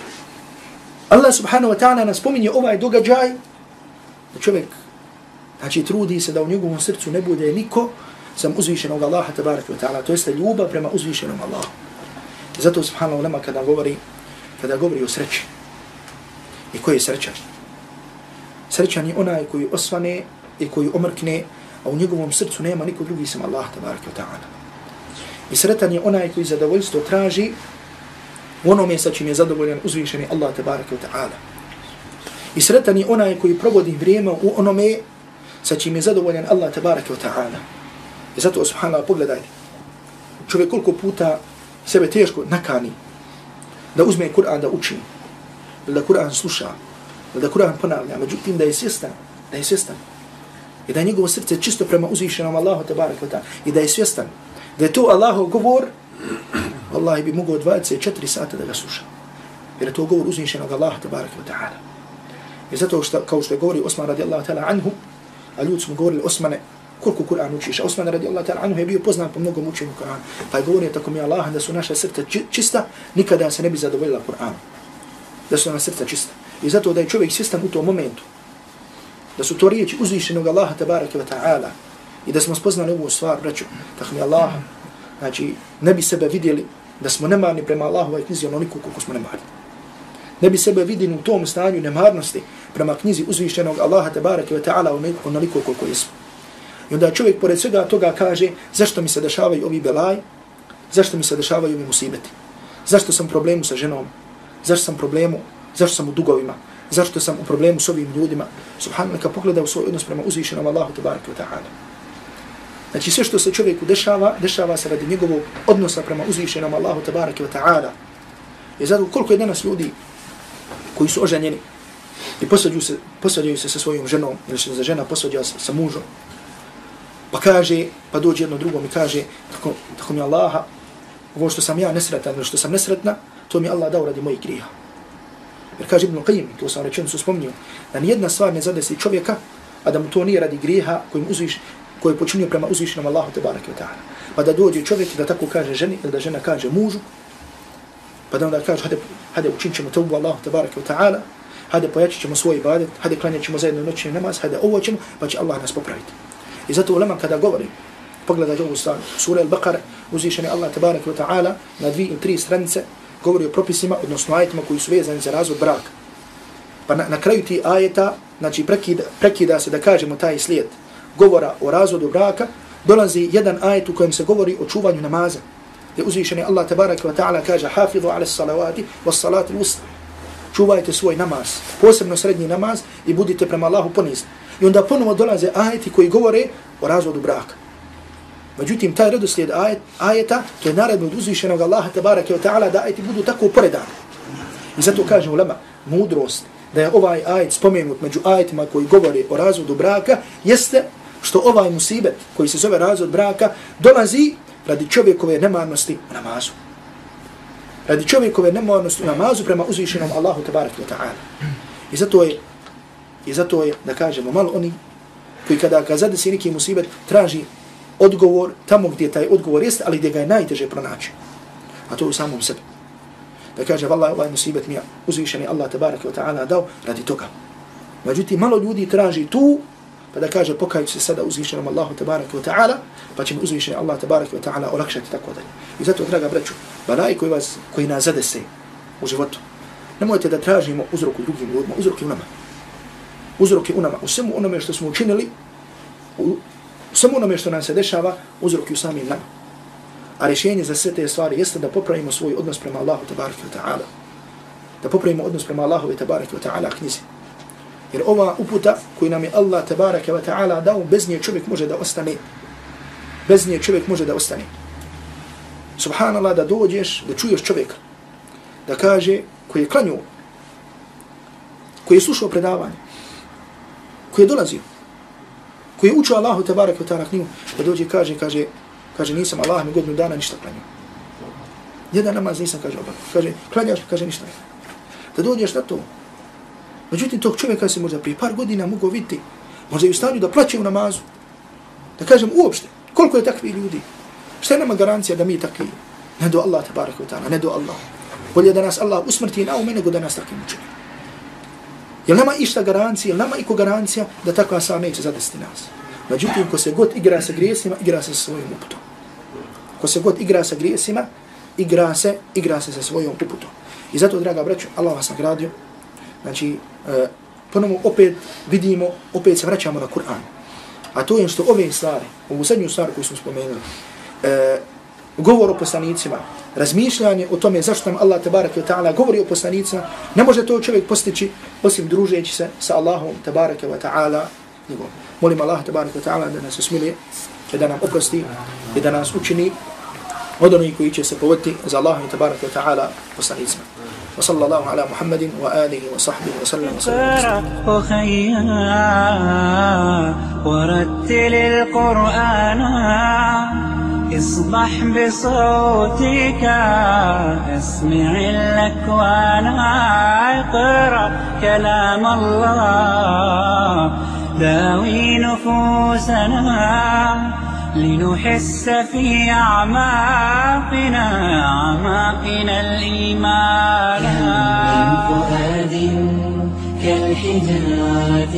Allah subhanahu wa ta'ala nas pominje ovaj događaj da čovjek znači, trudi se da u njegovom srcu ne bude niko sam uzvišenog Allaha tabaraka wa ta'ala, to jeste ljubav prema uzvišenom Allahu. Zato subhanahu lema kada govori, kada govori o sreći. I koji je srećan? Srećan je onaj koji osvane i koji omrkne, a u njegovom srcu nema niko drugi sam Allah tabaraka wa ta'ala. I sretan je onaj koji zadovoljstvo traži u onome sa čim je zadovoljan uzvišeni Allah tabaraka wa ta'ala. I sretan je onaj koji provodi vrijeme u onome sa čim je zadovoljan Allah tabaraka wa ta'ala. I zato, subhanallah, pogledajte. Čovjek koliko puta sebe teško nakani da uzme Kur'an da uči, ili da Kur'an sluša, da Kur'an ponavlja, međutim da je svjestan, da je svjestan, i da je njegovo srce čisto prema uzvišenom Allahu tabaraka wa ta'ala, i da je svjestan, da je to Allahov govor, Allah bi mogao 24 sata da ga sluša. Jer je to govor uzvišenog Allaha tabaraka wa ta'ala. I zato što, kao što je govori Osman radijallahu ta'ala anhu, a ljudi smo govorili Osmane, koliko Kur'an učiš. A Osman Allah ta'ala anhu je bio poznat po mnogom učenju Kur'ana. Pa je govorio tako mi Allah da su naše srca čista, nikada se ne bi zadovoljila Kur'an. Da su naše srca čista. I zato da je čovjek svjestan u tom momentu, da su to riječi uzvišenog Allaha tabaraka wa ta'ala i da smo spoznali ovu stvar, braću, tako mi Allah, znači, ne bi sebe vidjeli da smo nemarni prema Allahovoj knjizi onoliko koliko smo nemarni. Ne bi sebe vidjeli u tom stanju nemarnosti prema knjizi uzvišenog Allaha tabaraka wa ta'ala onoliko koliko jesmo. I onda čovjek pored svega toga kaže zašto mi se dešavaju ovi belaj, zašto mi se dešavaju ovi musibeti, zašto sam problemu sa ženom, zašto sam problemu zašto sam u dugovima, zašto sam u problemu s ovim ljudima. Subhanallah, pogleda u svoj odnos prema uzvišenom Allahu tabaraka wa ta'ala. Znači sve što se čovjeku dešava, dešava se radi njegovog odnosa prema uzvišenom Allahu tabaraka wa ta'ala. I zato koliko je danas ljudi koji su oženjeni i posvađaju se, posvađaju se sa svojom ženom ili se za žena posvađa sa, sa mužom, pa kaže, pa dođe jedno drugom i kaže, tako, tako mi Allaha, ovo što sam ja nesretan ili što sam nesretna, to mi Allah dao radi mojih grija. Jer kaže Ibn Qayyim, to sam rečeno su spomnio, da nijedna stvar ne zadesi čovjeka, a da mu to nije radi grijeha kojim uzviš, koji je počinio prema uzvišenom Allahu te barake wa ta'ala. Pa da dođe čovjek da tako kaže ženi, ili da žena kaže mužu, pa da onda kaže, hajde, hajde učinit ćemo tobu Allahu te barake wa ta'ala, hajde pojačit ćemo svoj ibadet, hajde klanjat ćemo zajedno noćni namaz, hajde ovo ćemo, pa će Allah nas popraviti. I zato ulema kada govori, pogledaj ovu stranu, sura al-Baqara, uzvišeni Allah tabarak wa ta'ala, na dvi ili tri stranice, govori o propisima, odnosno ajetima koji su vezani za razvod braka. Pa na, na kraju ti ajeta, znači prekida, prekida se da kažemo taj slijed govora o razvodu braka, dolazi jedan ajet u kojem se govori o čuvanju namaza. Gdje uzvišeni Allah tabarak wa ta'ala kaže hafizu ala salavati wa salati usta. Čuvajte svoj namaz, posebno srednji namaz i budite prema Allahu ponizni. I onda ponovo dolaze ajeti koji govore o razvodu braka. Međutim, taj redoslijed ajet, ajeta, to je naredno od uzvišenog Allaha tabaraka wa ta'ala da ajeti budu tako uporedani. I zato kaže ulema, mudrost, da je ovaj ajet spomenut među ajetima koji govori o razvodu braka, jeste što ovaj musibet koji se zove razvod braka dolazi radi čovjekove nemarnosti u namazu. Radi čovjekove nemojnosti u namazu prema uzvišenom Allahu tabaraka wa ta'ala. I zato je, i zato je, da kažemo, malo oni koji kada ga zadesi neki musibet traži odgovor tamo gdje taj odgovor jest, ali gdje ga je najteže pronaći. A to u samom sebi. Da kaže, vallaj, ovaj musibet mi je uzvišeni Allah tabaraka wa ta'ala dao radi toga. Međutim, malo ljudi traži tu, pa da kaže, pokaju se sada uzvišenom Allahu tabaraka wa ta'ala, pa će mi uzvišen Allah tabaraka wa ta'ala olakšati tako dalje. I zato, draga braću, balaji koji, vas, koji nas zadese u životu, nemojte da tražimo uzroku drugim ljudima, uzroki u nama. Uzroki u nama. U svemu onome što smo učinili, u, U samo onome što nam se dešava, uzrok u samim nama. A rješenje za sve te stvari jeste da popravimo svoj odnos prema Allahu tabaraka wa ta'ala. Da popravimo odnos prema Allahu tabaraka wa ta'ala knjizi. Jer ova uputa koju nam je Allah tabaraka wa ta'ala dao, bez nje čovjek može da ostane. Bez nje čovjek može da ostane. Subhanallah da dođeš, da čuješ čovjeka, da kaže koji je klanio, koji je slušao predavanje, koji je dolazio, koji je učio Allahu tabaraka wa ta'ala knjigu, da dođe kaže, kaže, kaže, nisam Allah mi godinu dana ništa klanio. Jedan namaz nisam, kaže, obavio. Kaže, klanjaš, kaže, ništa. Da dođeš na to. Međutim, tog čovjeka se možda prije par godina mogu vidjeti, možda i u stanju da plaće u namazu. Da kažem uopšte, koliko je takvi ljudi? Šta je nama garancija da mi takvi? Ne do Allah te barek ta'ala, ne do Allah. Bolje da nas Allah usmrti na ume nego da nas takvim učini. Jel nema išta garancija, jel nema iko garancija da takva sa neće zadesti nas. Međutim, ko se god igra sa grijesima, igra se sa svojom uputom. Ko se god igra sa grijesima, igra se, igra se sa svojom uputom. I zato, draga braću, Allah vas nagradio. Znači, e, ponovno opet vidimo, opet se vraćamo na Kur'an. A to je što ove stvari, ovu zadnju stvar koju smo spomenuli, e, govor o poslanicima, razmišljanje o tome zašto nam Allah tabarak wa ta'ala govori o poslanicima, ne može to čovjek postići osim družeći se sa Allahom tabarak wa ta'ala. Molim Allah tabarak wa ta'ala da nas usmili da nam oprosti i da nas učini od onih koji će se povoditi za Allahom tabarak wa ta'ala poslanicima. وصلى الله على محمد وآله وصحبه وسلم. وسلم أخيا ورتل القرآن اصبح بصوتك اسمع الأكوان اقرأ كلام الله داوي نفوسنا. لنحس في أعماقنا أعماقنا الإيمان. فؤاد كالحجارة